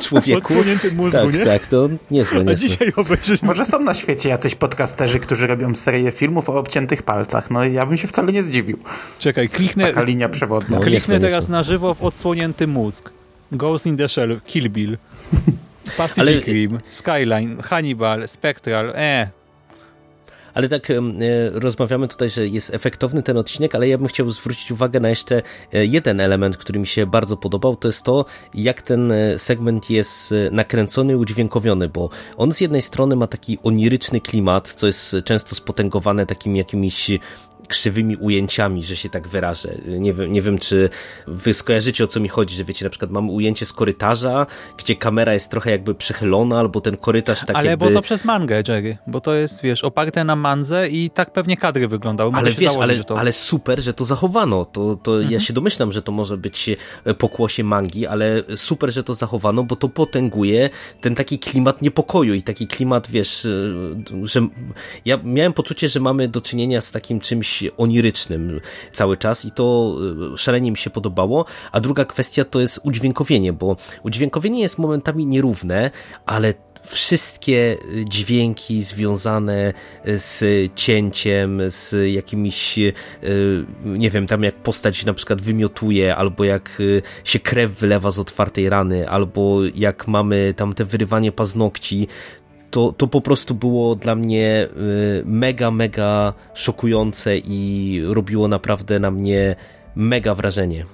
człowieku. Odsłoniętym mózgu, tak, nie? Tak, to niezłe, niezłe. A dzisiaj obejrzysz... Może są na świecie jacyś podcasterzy, którzy robią serię filmów o obciętych palcach. No i ja bym się wcale nie zdziwił. Czekaj, kliknę... Taka linia przewodna. No, kliknę niezłe, teraz niezłe. na żywo w odsłonięty mózg. Ghost in the Shell, Kill Bill. Pacific Ale... Rim, Skyline, Hannibal, Spectral, e, ale tak e, rozmawiamy tutaj, że jest efektowny ten odcinek, ale ja bym chciał zwrócić uwagę na jeszcze e, jeden element, który mi się bardzo podobał, to jest to, jak ten e, segment jest nakręcony i udźwiękowiony, bo on z jednej strony ma taki oniryczny klimat, co jest często spotęgowane takimi jakimiś krzywymi ujęciami, że się tak wyrażę. Nie wiem, nie wiem, czy wy skojarzycie o co mi chodzi, że wiecie, na przykład mamy ujęcie z korytarza, gdzie kamera jest trochę jakby przychylona, albo ten korytarz tak Ale jakby... bo to przez mangę, Jerry, bo to jest, wiesz, oparte na mandze i tak pewnie kadry wyglądały. ale wiesz, założyć, ale, to... ale super, że to zachowano. To, to mhm. ja się domyślam, że to może być e, pokłosie mangi, ale super, że to zachowano, bo to potęguje ten taki klimat niepokoju i taki klimat, wiesz, e, że ja miałem poczucie, że mamy do czynienia z takim czymś onirycznym cały czas i to e, szalenie mi się podobało. A druga kwestia to jest udźwiękowienie, bo udźwiękowienie jest momentami nierówne, ale wszystkie dźwięki związane z cięciem, z jakimiś, nie wiem, tam jak postać na przykład wymiotuje, albo jak się krew wylewa z otwartej rany, albo jak mamy tam te wyrywanie paznokci, to, to po prostu było dla mnie y, mega, mega szokujące i robiło naprawdę na mnie mega wrażenie.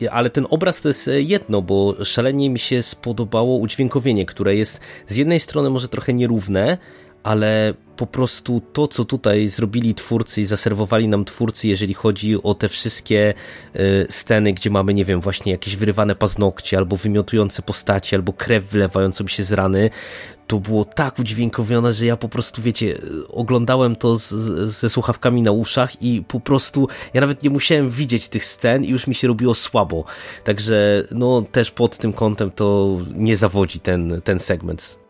E, ale ten obraz to jest jedno, bo szalenie mi się spodobało udźwiękowienie, które jest z jednej strony może trochę nierówne, ale po prostu to, co tutaj zrobili twórcy i zaserwowali nam twórcy, jeżeli chodzi o te wszystkie y, sceny, gdzie mamy, nie wiem, właśnie jakieś wyrywane paznokcie, albo wymiotujące postacie, albo krew wylewającą się z rany, to było tak udźwiękowione, że ja po prostu, wiecie, oglądałem to z, ze słuchawkami na uszach i po prostu ja nawet nie musiałem widzieć tych scen i już mi się robiło słabo. Także no też pod tym kątem to nie zawodzi ten, ten segment.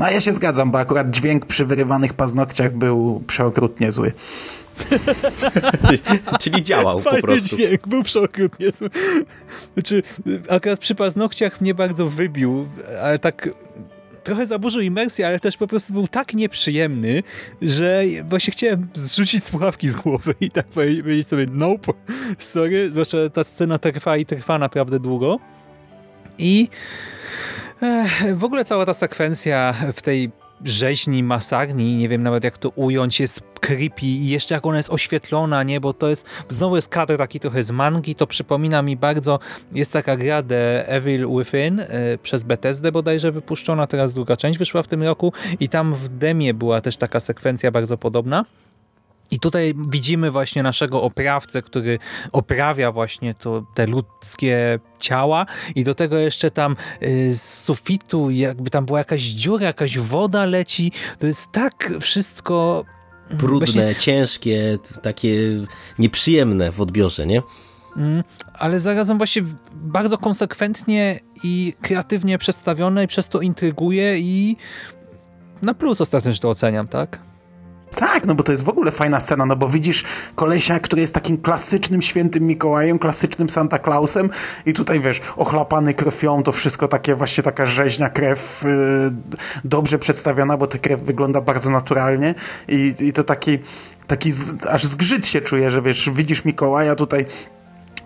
No ja się zgadzam, bo akurat dźwięk przy wyrywanych paznokciach był przeokrutnie zły. Czyli działał Fajny po prostu. dźwięk, był przeokrutnie zły. Znaczy, akurat przy paznokciach mnie bardzo wybił, ale tak trochę zaburzył imersję, ale też po prostu był tak nieprzyjemny, że właśnie chciałem zrzucić słuchawki z głowy i tak powiedzieć sobie nope, sorry, zwłaszcza ta scena trwa i trwa naprawdę długo. I w ogóle cała ta sekwencja w tej rzeźni, masarni, nie wiem nawet jak to ująć, jest creepy i jeszcze jak ona jest oświetlona, nie, bo to jest, znowu jest kadr taki trochę z mangi, to przypomina mi bardzo, jest taka gra The Evil Within y, przez Bethesdę bodajże wypuszczona, teraz druga część wyszła w tym roku i tam w demie była też taka sekwencja bardzo podobna. I tutaj widzimy właśnie naszego oprawcę, który oprawia właśnie to, te ludzkie ciała i do tego jeszcze tam y, z sufitu jakby tam była jakaś dziura, jakaś woda leci. To jest tak wszystko... Brudne, właśnie... ciężkie, takie nieprzyjemne w odbiorze, nie? Mm, ale zarazem właśnie bardzo konsekwentnie i kreatywnie przedstawione i przez to intryguje i na plus ostatecznie to oceniam, tak? Tak, no bo to jest w ogóle fajna scena, no bo widzisz kolesia, który jest takim klasycznym świętym Mikołajem, klasycznym Santa Clausem i tutaj wiesz, ochlapany krwią, to wszystko takie właśnie taka rzeźnia, krew yy, dobrze przedstawiona, bo ta krew wygląda bardzo naturalnie i, i to taki, taki z, aż zgrzyt się czuje, że wiesz, widzisz Mikołaja tutaj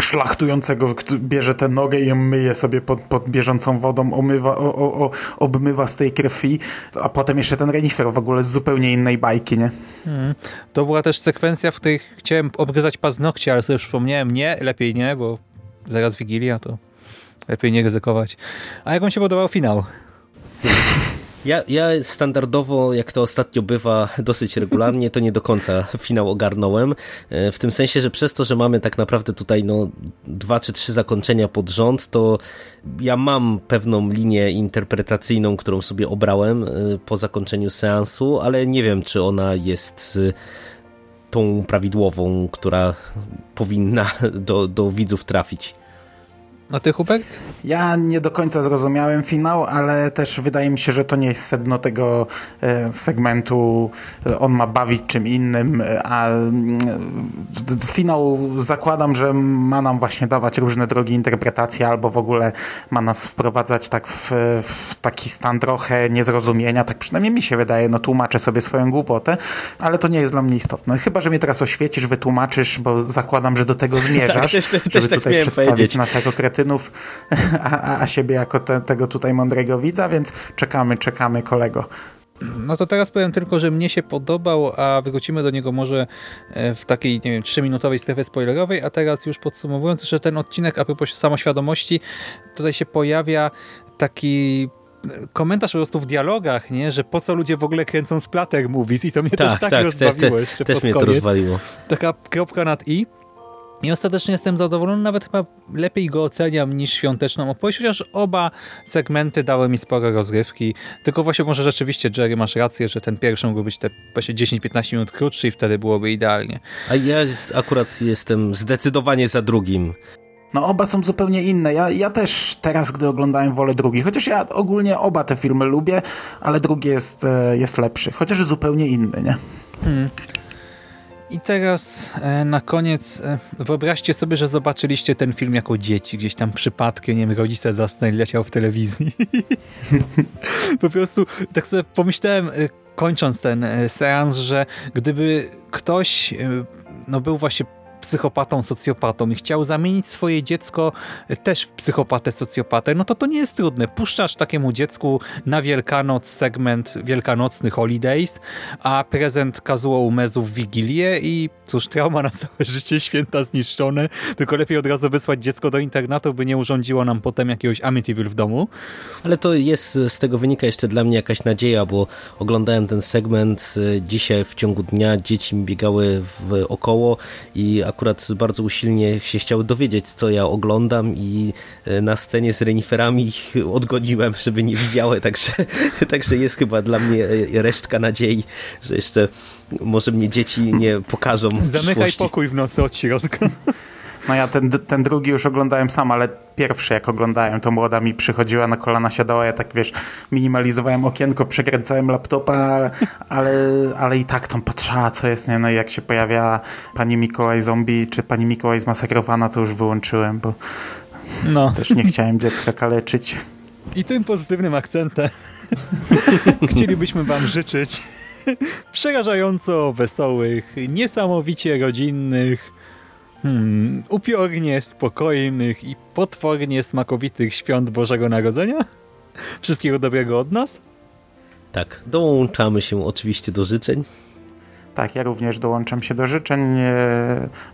szlachtującego bierze tę nogę i ją myje sobie pod, pod bieżącą wodą, omywa, o, o, o, obmywa z tej krwi, a potem jeszcze ten renifer w ogóle z zupełnie innej bajki, nie? Hmm. To była też sekwencja, w której chciałem obgryzać paznokcie, ale sobie przypomniałem, nie, lepiej nie, bo zaraz Wigilia, to lepiej nie ryzykować. A jak wam się podobał finał? Ja, ja standardowo, jak to ostatnio bywa dosyć regularnie, to nie do końca finał ogarnąłem. E, w tym sensie, że przez to, że mamy tak naprawdę tutaj no, dwa czy trzy zakończenia pod rząd, to ja mam pewną linię interpretacyjną, którą sobie obrałem e, po zakończeniu seansu, ale nie wiem, czy ona jest e, tą prawidłową, która powinna do, do widzów trafić. A ty, Hubert? Ja nie do końca zrozumiałem finał, ale też wydaje mi się, że to nie jest sedno tego e, segmentu. On ma bawić czym innym, a mm, finał zakładam, że ma nam właśnie dawać różne drogi interpretacji, albo w ogóle ma nas wprowadzać tak w, w taki stan trochę niezrozumienia. Tak przynajmniej mi się wydaje. No tłumaczę sobie swoją głupotę, ale to nie jest dla mnie istotne. Chyba, że mnie teraz oświecisz, wytłumaczysz, bo zakładam, że do tego zmierzasz, tak, też, też, żeby też tak tutaj przedstawić powiedzieć. nas jako kretynów a, a siebie jako te, tego tutaj mądrego widza, więc czekamy, czekamy kolego. No to teraz powiem tylko, że mnie się podobał, a wrócimy do niego może e, w takiej, nie wiem, trzyminutowej strefie spoilerowej, a teraz już podsumowując, że ten odcinek a propos samoświadomości, tutaj się pojawia taki komentarz po prostu w dialogach, nie? że po co ludzie w ogóle kręcą splatter movies i to mnie tak, też tak, tak rozbawiło te, te, jeszcze Też mnie koniec. to rozwaliło. Taka kropka nad i. I ostatecznie jestem zadowolony, nawet chyba lepiej go oceniam niż świąteczną opowieść, chociaż oba segmenty dały mi sporo rozgrywki. Tylko właśnie może rzeczywiście, Jerry, masz rację, że ten pierwszy mógł być te właśnie 10-15 minut krótszy i wtedy byłoby idealnie. A ja jest, akurat jestem zdecydowanie za drugim. No oba są zupełnie inne. Ja, ja też teraz, gdy oglądałem, wolę drugi. Chociaż ja ogólnie oba te filmy lubię, ale drugi jest, e, jest lepszy. Chociaż zupełnie inny, nie? Hmm. I teraz e, na koniec e, wyobraźcie sobie, że zobaczyliście ten film jako dzieci, gdzieś tam przypadkiem, nie wiem, rodzice zasnęli, leciał w telewizji. po prostu tak sobie pomyślałem, e, kończąc ten seans, że gdyby ktoś no, był właśnie psychopatą, socjopatą i chciał zamienić swoje dziecko też w psychopatę, socjopatę, no to to nie jest trudne. Puszczasz takiemu dziecku na Wielkanoc segment wielkanocny Holidays, a prezent Kazuo Umezu w Wigilię i cóż, trauma na całe życie, święta zniszczone, tylko lepiej od razu wysłać dziecko do internatu, by nie urządziło nam potem jakiegoś Amityville w domu. Ale to jest, z tego wynika jeszcze dla mnie jakaś nadzieja, bo oglądałem ten segment e, dzisiaj w ciągu dnia, dzieci mi biegały w około i akurat bardzo usilnie się chciały dowiedzieć, co ja oglądam i e, na scenie z reniferami ich odgoniłem, żeby nie widziały, także, także jest chyba dla mnie e, resztka nadziei, że jeszcze może mnie dzieci nie pokażą Zamykaj pokój w nocy od środka. No ja ten, ten drugi już oglądałem sam, ale pierwszy jak oglądałem, to młoda mi przychodziła na kolana, siadała, ja tak wiesz, minimalizowałem okienko, przekręcałem laptopa, ale, ale, i tak tam patrzała, co jest, nie? No i jak się pojawia pani Mikołaj zombie, czy pani Mikołaj zmasakrowana, to już wyłączyłem, bo No. też nie chciałem dziecka kaleczyć. I tym pozytywnym akcentem chcielibyśmy wam życzyć przerażająco wesołych, niesamowicie rodzinnych, hmm, upiornie spokojnych i potwornie smakowitych świąt Bożego Narodzenia. Wszystkiego dobrego od nas. Tak, dołączamy się oczywiście do życzeń. Tak, ja również dołączam się do życzeń.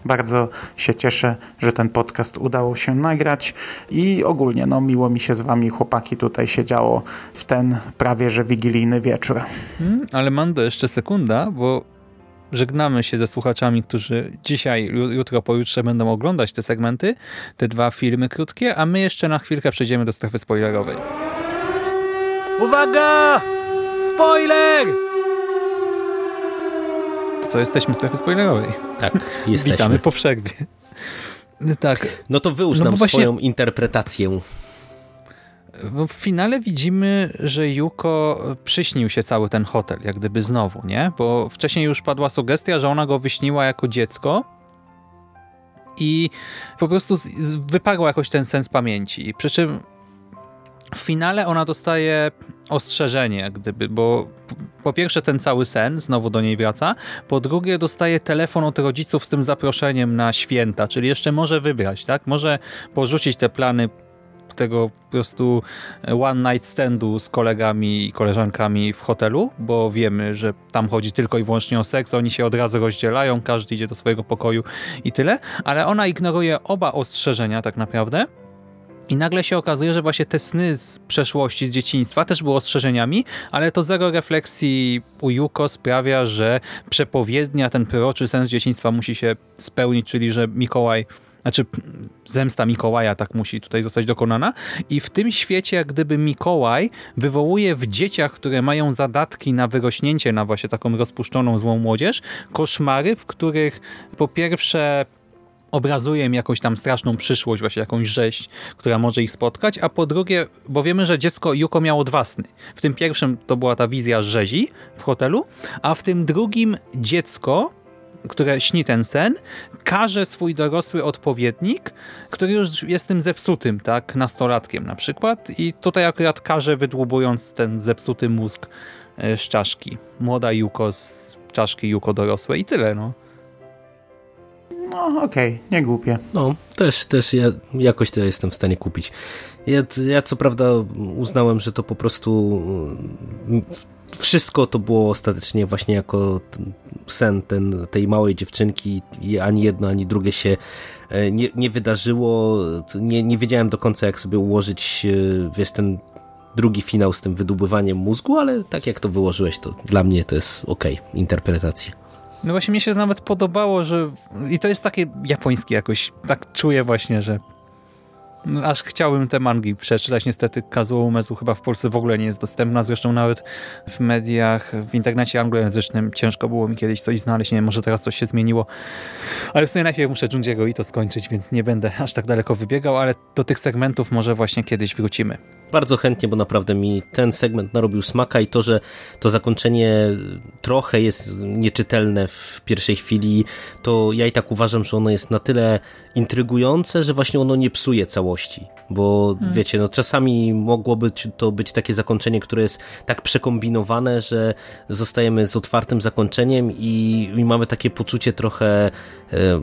Bardzo się cieszę, że ten podcast udało się nagrać i ogólnie no, miło mi się z wami chłopaki tutaj siedziało w ten prawie że wigilijny wieczór. Hmm, ale Mando, jeszcze sekunda, bo żegnamy się ze słuchaczami, którzy dzisiaj, ju- jutro, pojutrze będą oglądać te segmenty, te dwa filmy krótkie, a my jeszcze na chwilkę przejdziemy do strefy spoilerowej. Uwaga! Spoiler! To co, jesteśmy w strefie spoilerowej. Tak, jesteśmy. Witamy po przerwie. Tak, No to wyłóż No nam właśnie- swoją interpretację. Bo w finale widzimy, że Yuko przyśnił się cały ten hotel, jak gdyby znowu, nie? Bo wcześniej już padła sugestia, że ona go wyśniła jako dziecko i po prostu wyparła jakoś ten sens pamięci. Przy czym w finale ona dostaje ostrzeżenie, jak gdyby, bo po pierwsze ten cały sen znowu do niej wraca, po drugie dostaje telefon od rodziców z tym zaproszeniem na święta, czyli jeszcze może wybrać, tak? Może porzucić te plany tego po prostu one night standu z kolegami i koleżankami w hotelu, bo wiemy, że tam chodzi tylko i wyłącznie o seks, oni się od razu rozdzielają, każdy idzie do swojego pokoju i tyle, ale ona ignoruje oba ostrzeżenia tak naprawdę i nagle się okazuje, że właśnie te sny z przeszłości, z dzieciństwa też były ostrzeżeniami, ale to zero refleksji u Yuko sprawia, że przepowiednia, ten proroczy sens dzieciństwa musi się spełnić, czyli że Mikołaj znaczy zemsta Mikołaja tak musi tutaj zostać dokonana i w tym świecie jak gdyby Mikołaj wywołuje w dzieciach, które mają zadatki na wyrośnięcie na właśnie taką rozpuszczoną złą młodzież, koszmary, w których po pierwsze obrazuje im jakąś tam straszną przyszłość, właśnie jakąś rzeź, która może ich spotkać, a po drugie, bo wiemy, że dziecko Yuko miało dwa sny. W tym pierwszym to była ta wizja rzezi w hotelu, a w tym drugim dziecko które śni ten sen, każe swój dorosły odpowiednik, który już jest tym zepsutym, tak, nastolatkiem na przykład i tutaj akurat każe wydłubując ten zepsuty mózg e, z czaszki. Młoda Yuko z czaszki Yuko dorosłe i tyle, no. No okej, nie głupie. No, też, też ja jakoś to jestem w stanie kupić. Ja, ja co prawda uznałem, że to po prostu mm, wszystko to było ostatecznie właśnie jako sen ten, tej małej dziewczynki i ani jedno, ani drugie się e, nie, nie wydarzyło. Nie, nie wiedziałem do końca, jak sobie ułożyć, e, wiesz, ten drugi finał z tym wydobywaniem mózgu, ale tak jak to wyłożyłeś, to dla mnie to jest okej, interpretacja. No właśnie mi się nawet podobało, że i to jest takie japońskie jakoś, tak czuję właśnie, że aż chciałbym te mangi przeczytać. Niestety Kazuo Umezu chyba w Polsce w ogóle nie jest dostępna, zresztą nawet w mediach, w internecie anglojęzycznym ciężko było mi kiedyś coś znaleźć, nie wiem, może teraz coś się zmieniło, ale w sumie najpierw muszę Junji'ego i to skończyć, więc nie będę aż tak daleko wybiegał, ale do tych segmentów może właśnie kiedyś wrócimy. Bardzo chętnie, bo naprawdę mi ten segment narobił smaka i to, że to zakończenie trochę jest nieczytelne w pierwszej chwili, to ja i tak uważam, że ono jest na tyle intrygujące, że właśnie ono nie psuje całości. Bo wiecie, no czasami mogłoby to być takie zakończenie, które jest tak przekombinowane, że zostajemy z otwartym zakończeniem i, i mamy takie poczucie trochę e,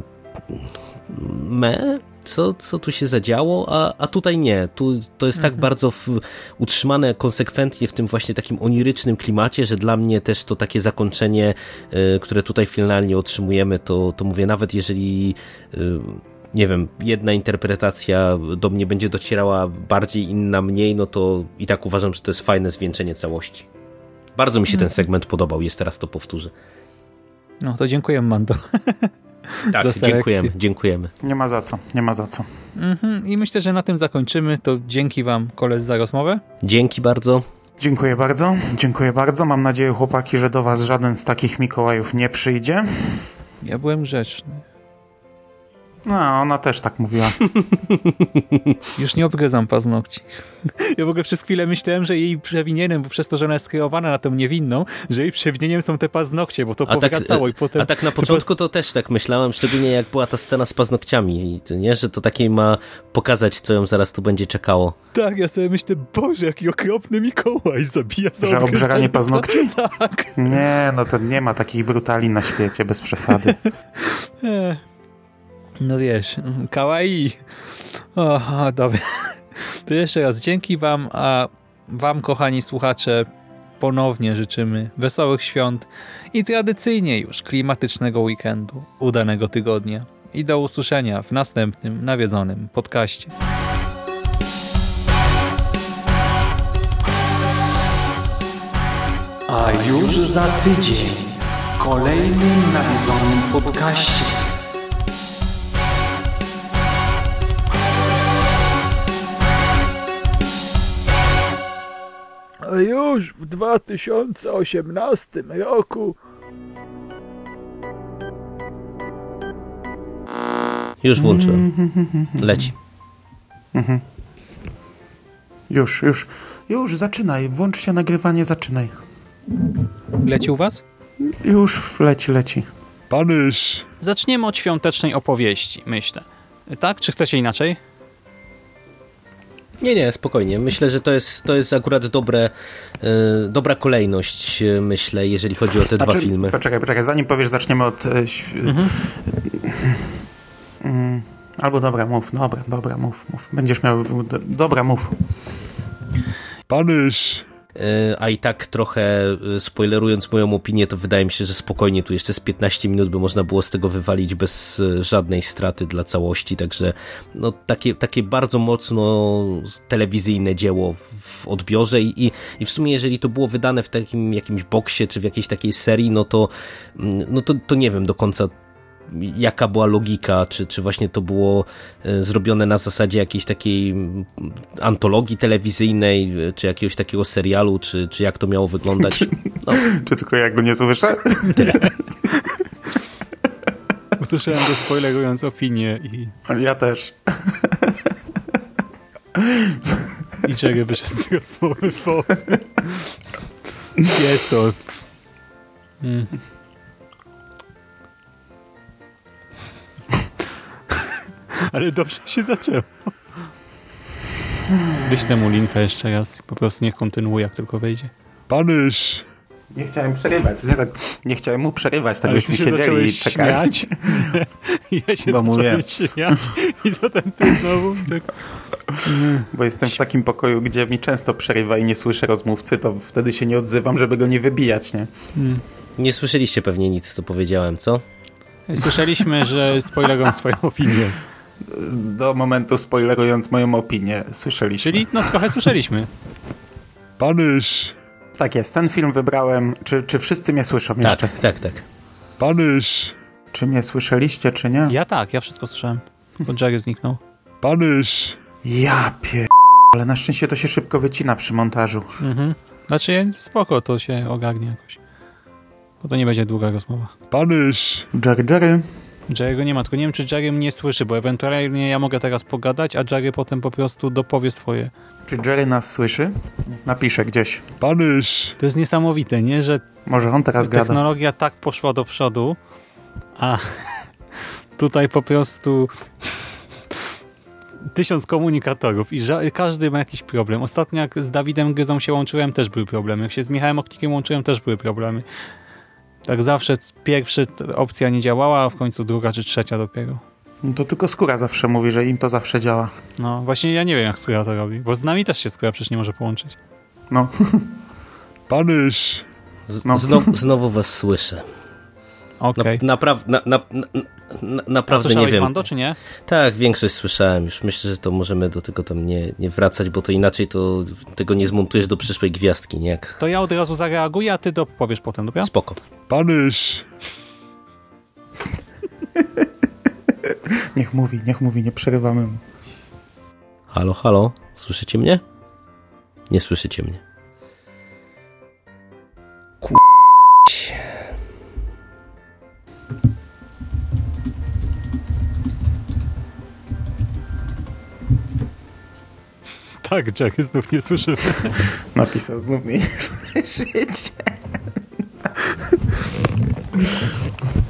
me, co, co tu się zadziało, a, a tutaj nie. Tu to jest tak bardzo w, utrzymane konsekwentnie w tym właśnie takim onirycznym klimacie, że dla mnie też to takie zakończenie, y, które tutaj finalnie otrzymujemy, to, to mówię, nawet jeżeli y, nie wiem, jedna interpretacja do mnie będzie docierała bardziej, inna mniej, no to i tak uważam, że to jest fajne zwieńczenie całości. Bardzo mi się ten segment podobał, jest teraz to powtórzę. No to dziękuję, Mando. Tak, dziękujemy, dziękujemy. Nie ma za co, nie ma za co. Mhm. I myślę, że na tym zakończymy. To dzięki wam, koledzy, za rozmowę. Dzięki bardzo. Dziękuję bardzo, dziękuję bardzo. Mam nadzieję, chłopaki, że do was żaden z takich Mikołajów nie przyjdzie. Ja byłem grzeczny. No, ona też tak mówiła. Już nie obgryzam paznokci. Ja w ogóle przez chwilę myślałem, że jej przewinieniem, bo przez to, że ona jest skierowana na tą niewinną, że jej przewinieniem są te paznokcie, bo to A tak, powracało i potem... a tak na początku to też tak myślałem, szczególnie jak była ta scena z paznokciami, nie, że to takiej ma pokazać, co ją zaraz tu będzie czekało. Tak, ja sobie myślę, Boże, jaki okropny Mikołaj zabija za Że obżeranie paznokci? Tak. Nie, no to nie ma takich brutali na świecie, bez przesady. No wiesz, kawaii. O, o, dobra. To jeszcze raz dzięki wam, a wam, kochani słuchacze, ponownie życzymy wesołych świąt i tradycyjnie już klimatycznego weekendu, udanego tygodnia i do usłyszenia w następnym nawiedzonym podcaście. A już za tydzień w kolejnym nawiedzonym podcaście. Już w 2018 roku Już włączyłem. Leci. Już, już, już, zaczynaj. Włącz się nagrywanie, zaczynaj. leci u was? Już leci, leci. Panysz! Zaczniemy od świątecznej opowieści, myślę. Tak? Czy chcecie inaczej? Nie, nie, spokojnie. Myślę, że to jest, to jest akurat dobre, e, dobra kolejność, e, myślę, jeżeli chodzi o te dwa Znaczy, filmy. Poczekaj, poczekaj, zanim powiesz, zaczniemy od... E, ś- Mm, albo dobra, mów, dobra, dobra, mów, mów. Będziesz miał... Dobra, mów. Panysz! E, A i tak trochę e, spoilerując moją opinię, to wydaje mi się, że spokojnie tu jeszcze z 15 minut by można było z tego wywalić bez e, żadnej straty dla całości, także no, takie, takie bardzo mocno telewizyjne dzieło w odbiorze i, i, w sumie jeżeli to było wydane w takim jakimś boksie czy w jakiejś takiej serii, no to, mm, no to, to nie wiem do końca jaka była logika, czy, czy właśnie to było e, zrobione na zasadzie jakiejś takiej antologii telewizyjnej, e, czy jakiegoś takiego serialu, czy, czy jak to miało wyglądać. No, Czy tylko ja go nie słyszę? Usłyszałem to spoilerując opinię i, Ja też. i Jerry wyszedł z rozmowy. Jest to. Mm. Ale dobrze się zaczęło. Wyślę mu linka jeszcze raz. Po prostu niech kontynuuje, jak tylko wejdzie. Panysz! Nie chciałem przerywać. Nie, tak, nie chciałem mu przerywać, tak Ale byśmy siedzieli i czekali. śmiać. Ja się Bo zacząłem mówię. śmiać i potem ty znowu tak. Bo jestem w takim pokoju, gdzie mi często przerywa i nie słyszę rozmówcy, to wtedy się nie odzywam, żeby go nie wybijać, nie? nie słyszeliście pewnie nic, co powiedziałem, co? Słyszeliśmy, że spoilerują swoją opinię. Do momentu spoilerując moją opinię, słyszeliśmy. Czyli no trochę słyszeliśmy. Panysz! Tak jest, ten film wybrałem. Czy, czy wszyscy mnie słyszą jeszcze? Tak, tak, tak. Panysz! Czy mnie słyszeliście, czy nie? Ja tak, ja wszystko słyszałem. Bo Jerry zniknął. Panysz! Ja pier... Ale na szczęście to się szybko wycina przy montażu. Mhm. Znaczy spoko, to się ogarnie jakoś. Bo to nie będzie długa rozmowa. Panysz! Jerry, Jerry. Jerry'ego nie ma, tylko nie wiem, czy Jerry mnie słyszy, bo ewentualnie ja mogę teraz pogadać, a Jerry potem po prostu dopowie swoje. Czy Jerry nas słyszy? Napiszę gdzieś. Panysz! To jest niesamowite, nie? Że Może on teraz gada. technologia tak poszła do przodu, a tutaj po prostu tysiąc komunikatorów i każdy ma jakiś problem. Ostatnio jak z Dawidem Gryzą się łączyłem, też były problemy. Jak się z Michałem Oknikiem łączyłem, też były problemy. Tak zawsze pierwsza opcja nie działała, a w końcu druga czy trzecia dopiero. No to tylko skóra zawsze mówi, że im to zawsze działa. No właśnie ja nie wiem jak skóra to robi, bo z nami też się skóra przecież nie może połączyć. No. Panysz! No. znowu, znowu was słyszę. Na, Okej. napraw, na, na, na, na, naprawdę nie wiem. Mando, czy nie? Tak, większość słyszałem już. Myślę, że to możemy do tego tam nie, nie wracać, bo to inaczej to tego nie zmontujesz do przyszłej gwiazdki, nie? Jak... To ja od razu zareaguję, a ty dopowiesz potem, dobra? Spoko. Panysz! Niech mówi, niech mówi, nie przerywamy mu. Halo, halo? Słyszycie mnie? Nie słyszycie mnie. Tak, Jerry, znów nie słyszymy. Napisał, znów mnie nie słyszycie.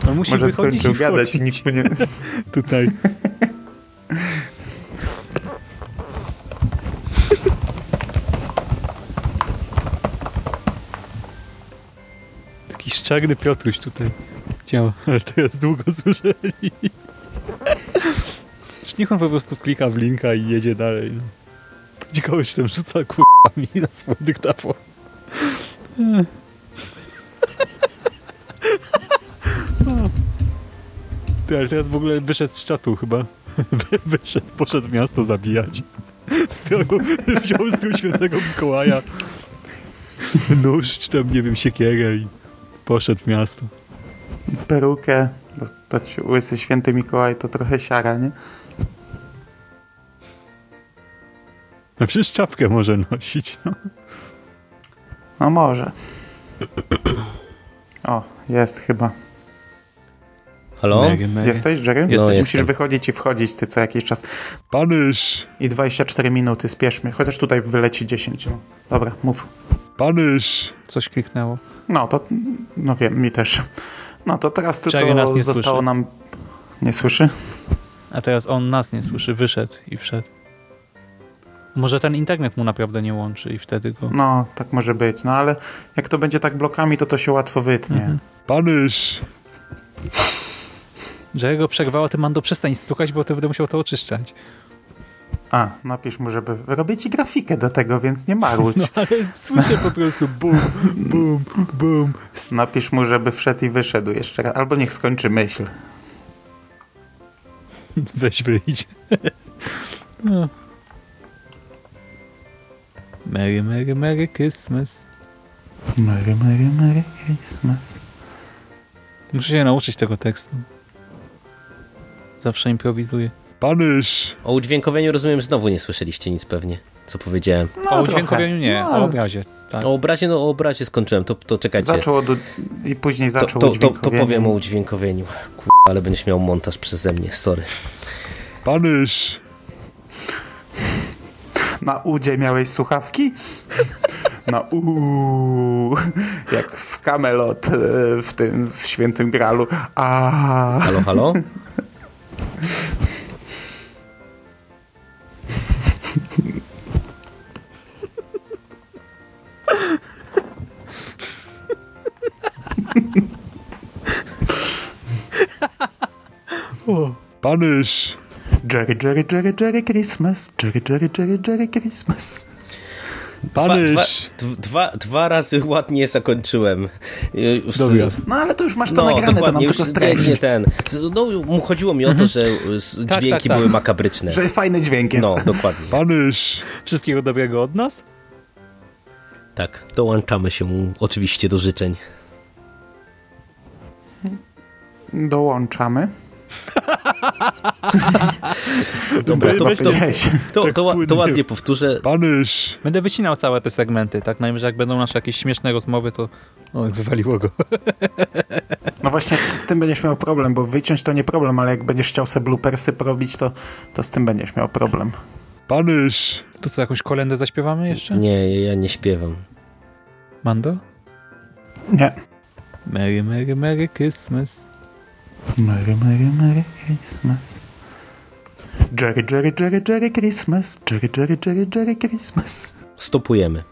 No musi Może wychodzić i gadać i nikt nie... tutaj. Taki szczerny Piotruś tutaj działa, ale teraz długo słyszeli. Niech on po prostu klika w linka i jedzie dalej. No. Gdzie kogoś tam rzuca kurwami na swój dyktafon. Ty, ale teraz w ogóle wyszedł z czatu chyba. Wy- Wyszedł, poszedł miasto zabijać. W stroju, wziął z tyłu świętego Mikołaja nóż, czy tam, nie wiem, siekierę i poszedł w miasto. Perukę, bo to łysy święty Mikołaj to trochę siara, nie? No przecież czapkę może nosić, no. No może. O, jest chyba. Halo? Mega, mega. Jesteś, Jerry? Jestem. Musisz jestem. wychodzić i wchodzić ty co jakiś czas. Panysz, I 24 minuty, spieszmy. Chociaż tutaj wyleci 10. No. Dobra, mów. panysz. Coś kliknęło. No to, no wiem, mi też. No to teraz Jerry tylko nas nie zostało słyszy. nam... Nie słyszy? A teraz on nas nie słyszy, wyszedł i wszedł. Może ten internet mu naprawdę nie łączy i wtedy go... No, tak może być. No ale jak to będzie tak blokami, to to się łatwo wytnie. Mhm. Panysz. Że go przerwało, ty Mando przestań stukać, bo ty będę musiał to oczyszczać. A, napisz mu, żeby... Robię ci grafikę do tego, więc nie marudź. No ale słyszę po prostu bum, bum, bum. Napisz mu, żeby wszedł i wyszedł jeszcze raz. Albo niech skończy myśl. Weź wyjdź. No. Merry, merry, merry Christmas. Merry, merry, merry Christmas. Muszę się nauczyć tego tekstu. Zawsze improwizuję. Panysz! O udźwiękowieniu rozumiem, znowu nie słyszeliście nic pewnie, co powiedziałem. No, o udźwiękowieniu nie, No, o obrazie. Tak. O obrazie, no o obrazie skończyłem, to, to czekajcie. Zaczął od... i później to, zaczął to, to, to udźwiękowienie. powiem o udźwiękowieniu. Kur... ale będziesz miał montaż przeze mnie, sorry. Panysz! Na udzie miałeś słuchawki? Na u jak w Camelot e, w tym w świętym gralu. A Halo, halo? Panysz! Jerry, Jerry, Jerry, Jerry Christmas. Jerry, Jerry, Jerry, Jerry Christmas. Dwa, dwa, dwa, dwa razy ładnie zakończyłem. Już-. No ale to już masz to No, nagrane, to nam tylko już nie, streść. nie ten. No, chodziło mi o to, że s- Tak, dźwięki tak, tak. były makabryczne. Że fajny dźwięk jest. No, dokładnie. Panysz! Wszystkiego dobrego od nas? Tak, dołączamy się oczywiście do życzeń. Dołączamy. Dobra, to, to, to, tak to, to ładnie powtórzę. Panysz! Będę wycinał całe te segmenty, tak? Najwyżej jak będą nasze jakieś śmieszne rozmowy, to... Oj, wywaliło go. No właśnie z tym będziesz miał problem, bo wyciąć to nie problem, ale jak będziesz chciał sobie bloopersy porobić, to, to z tym będziesz miał problem. Panysz! To co, jakąś kolendę zaśpiewamy jeszcze? Nie, ja nie śpiewam. Mando? Nie. Merry, merry, merry Christmas. Merry, merry, merry Christmas. Jerry, Jerry, Jerry, Jerry Christmas. Jerry, Jerry, Jerry, Jerry Christmas. Stopujemy.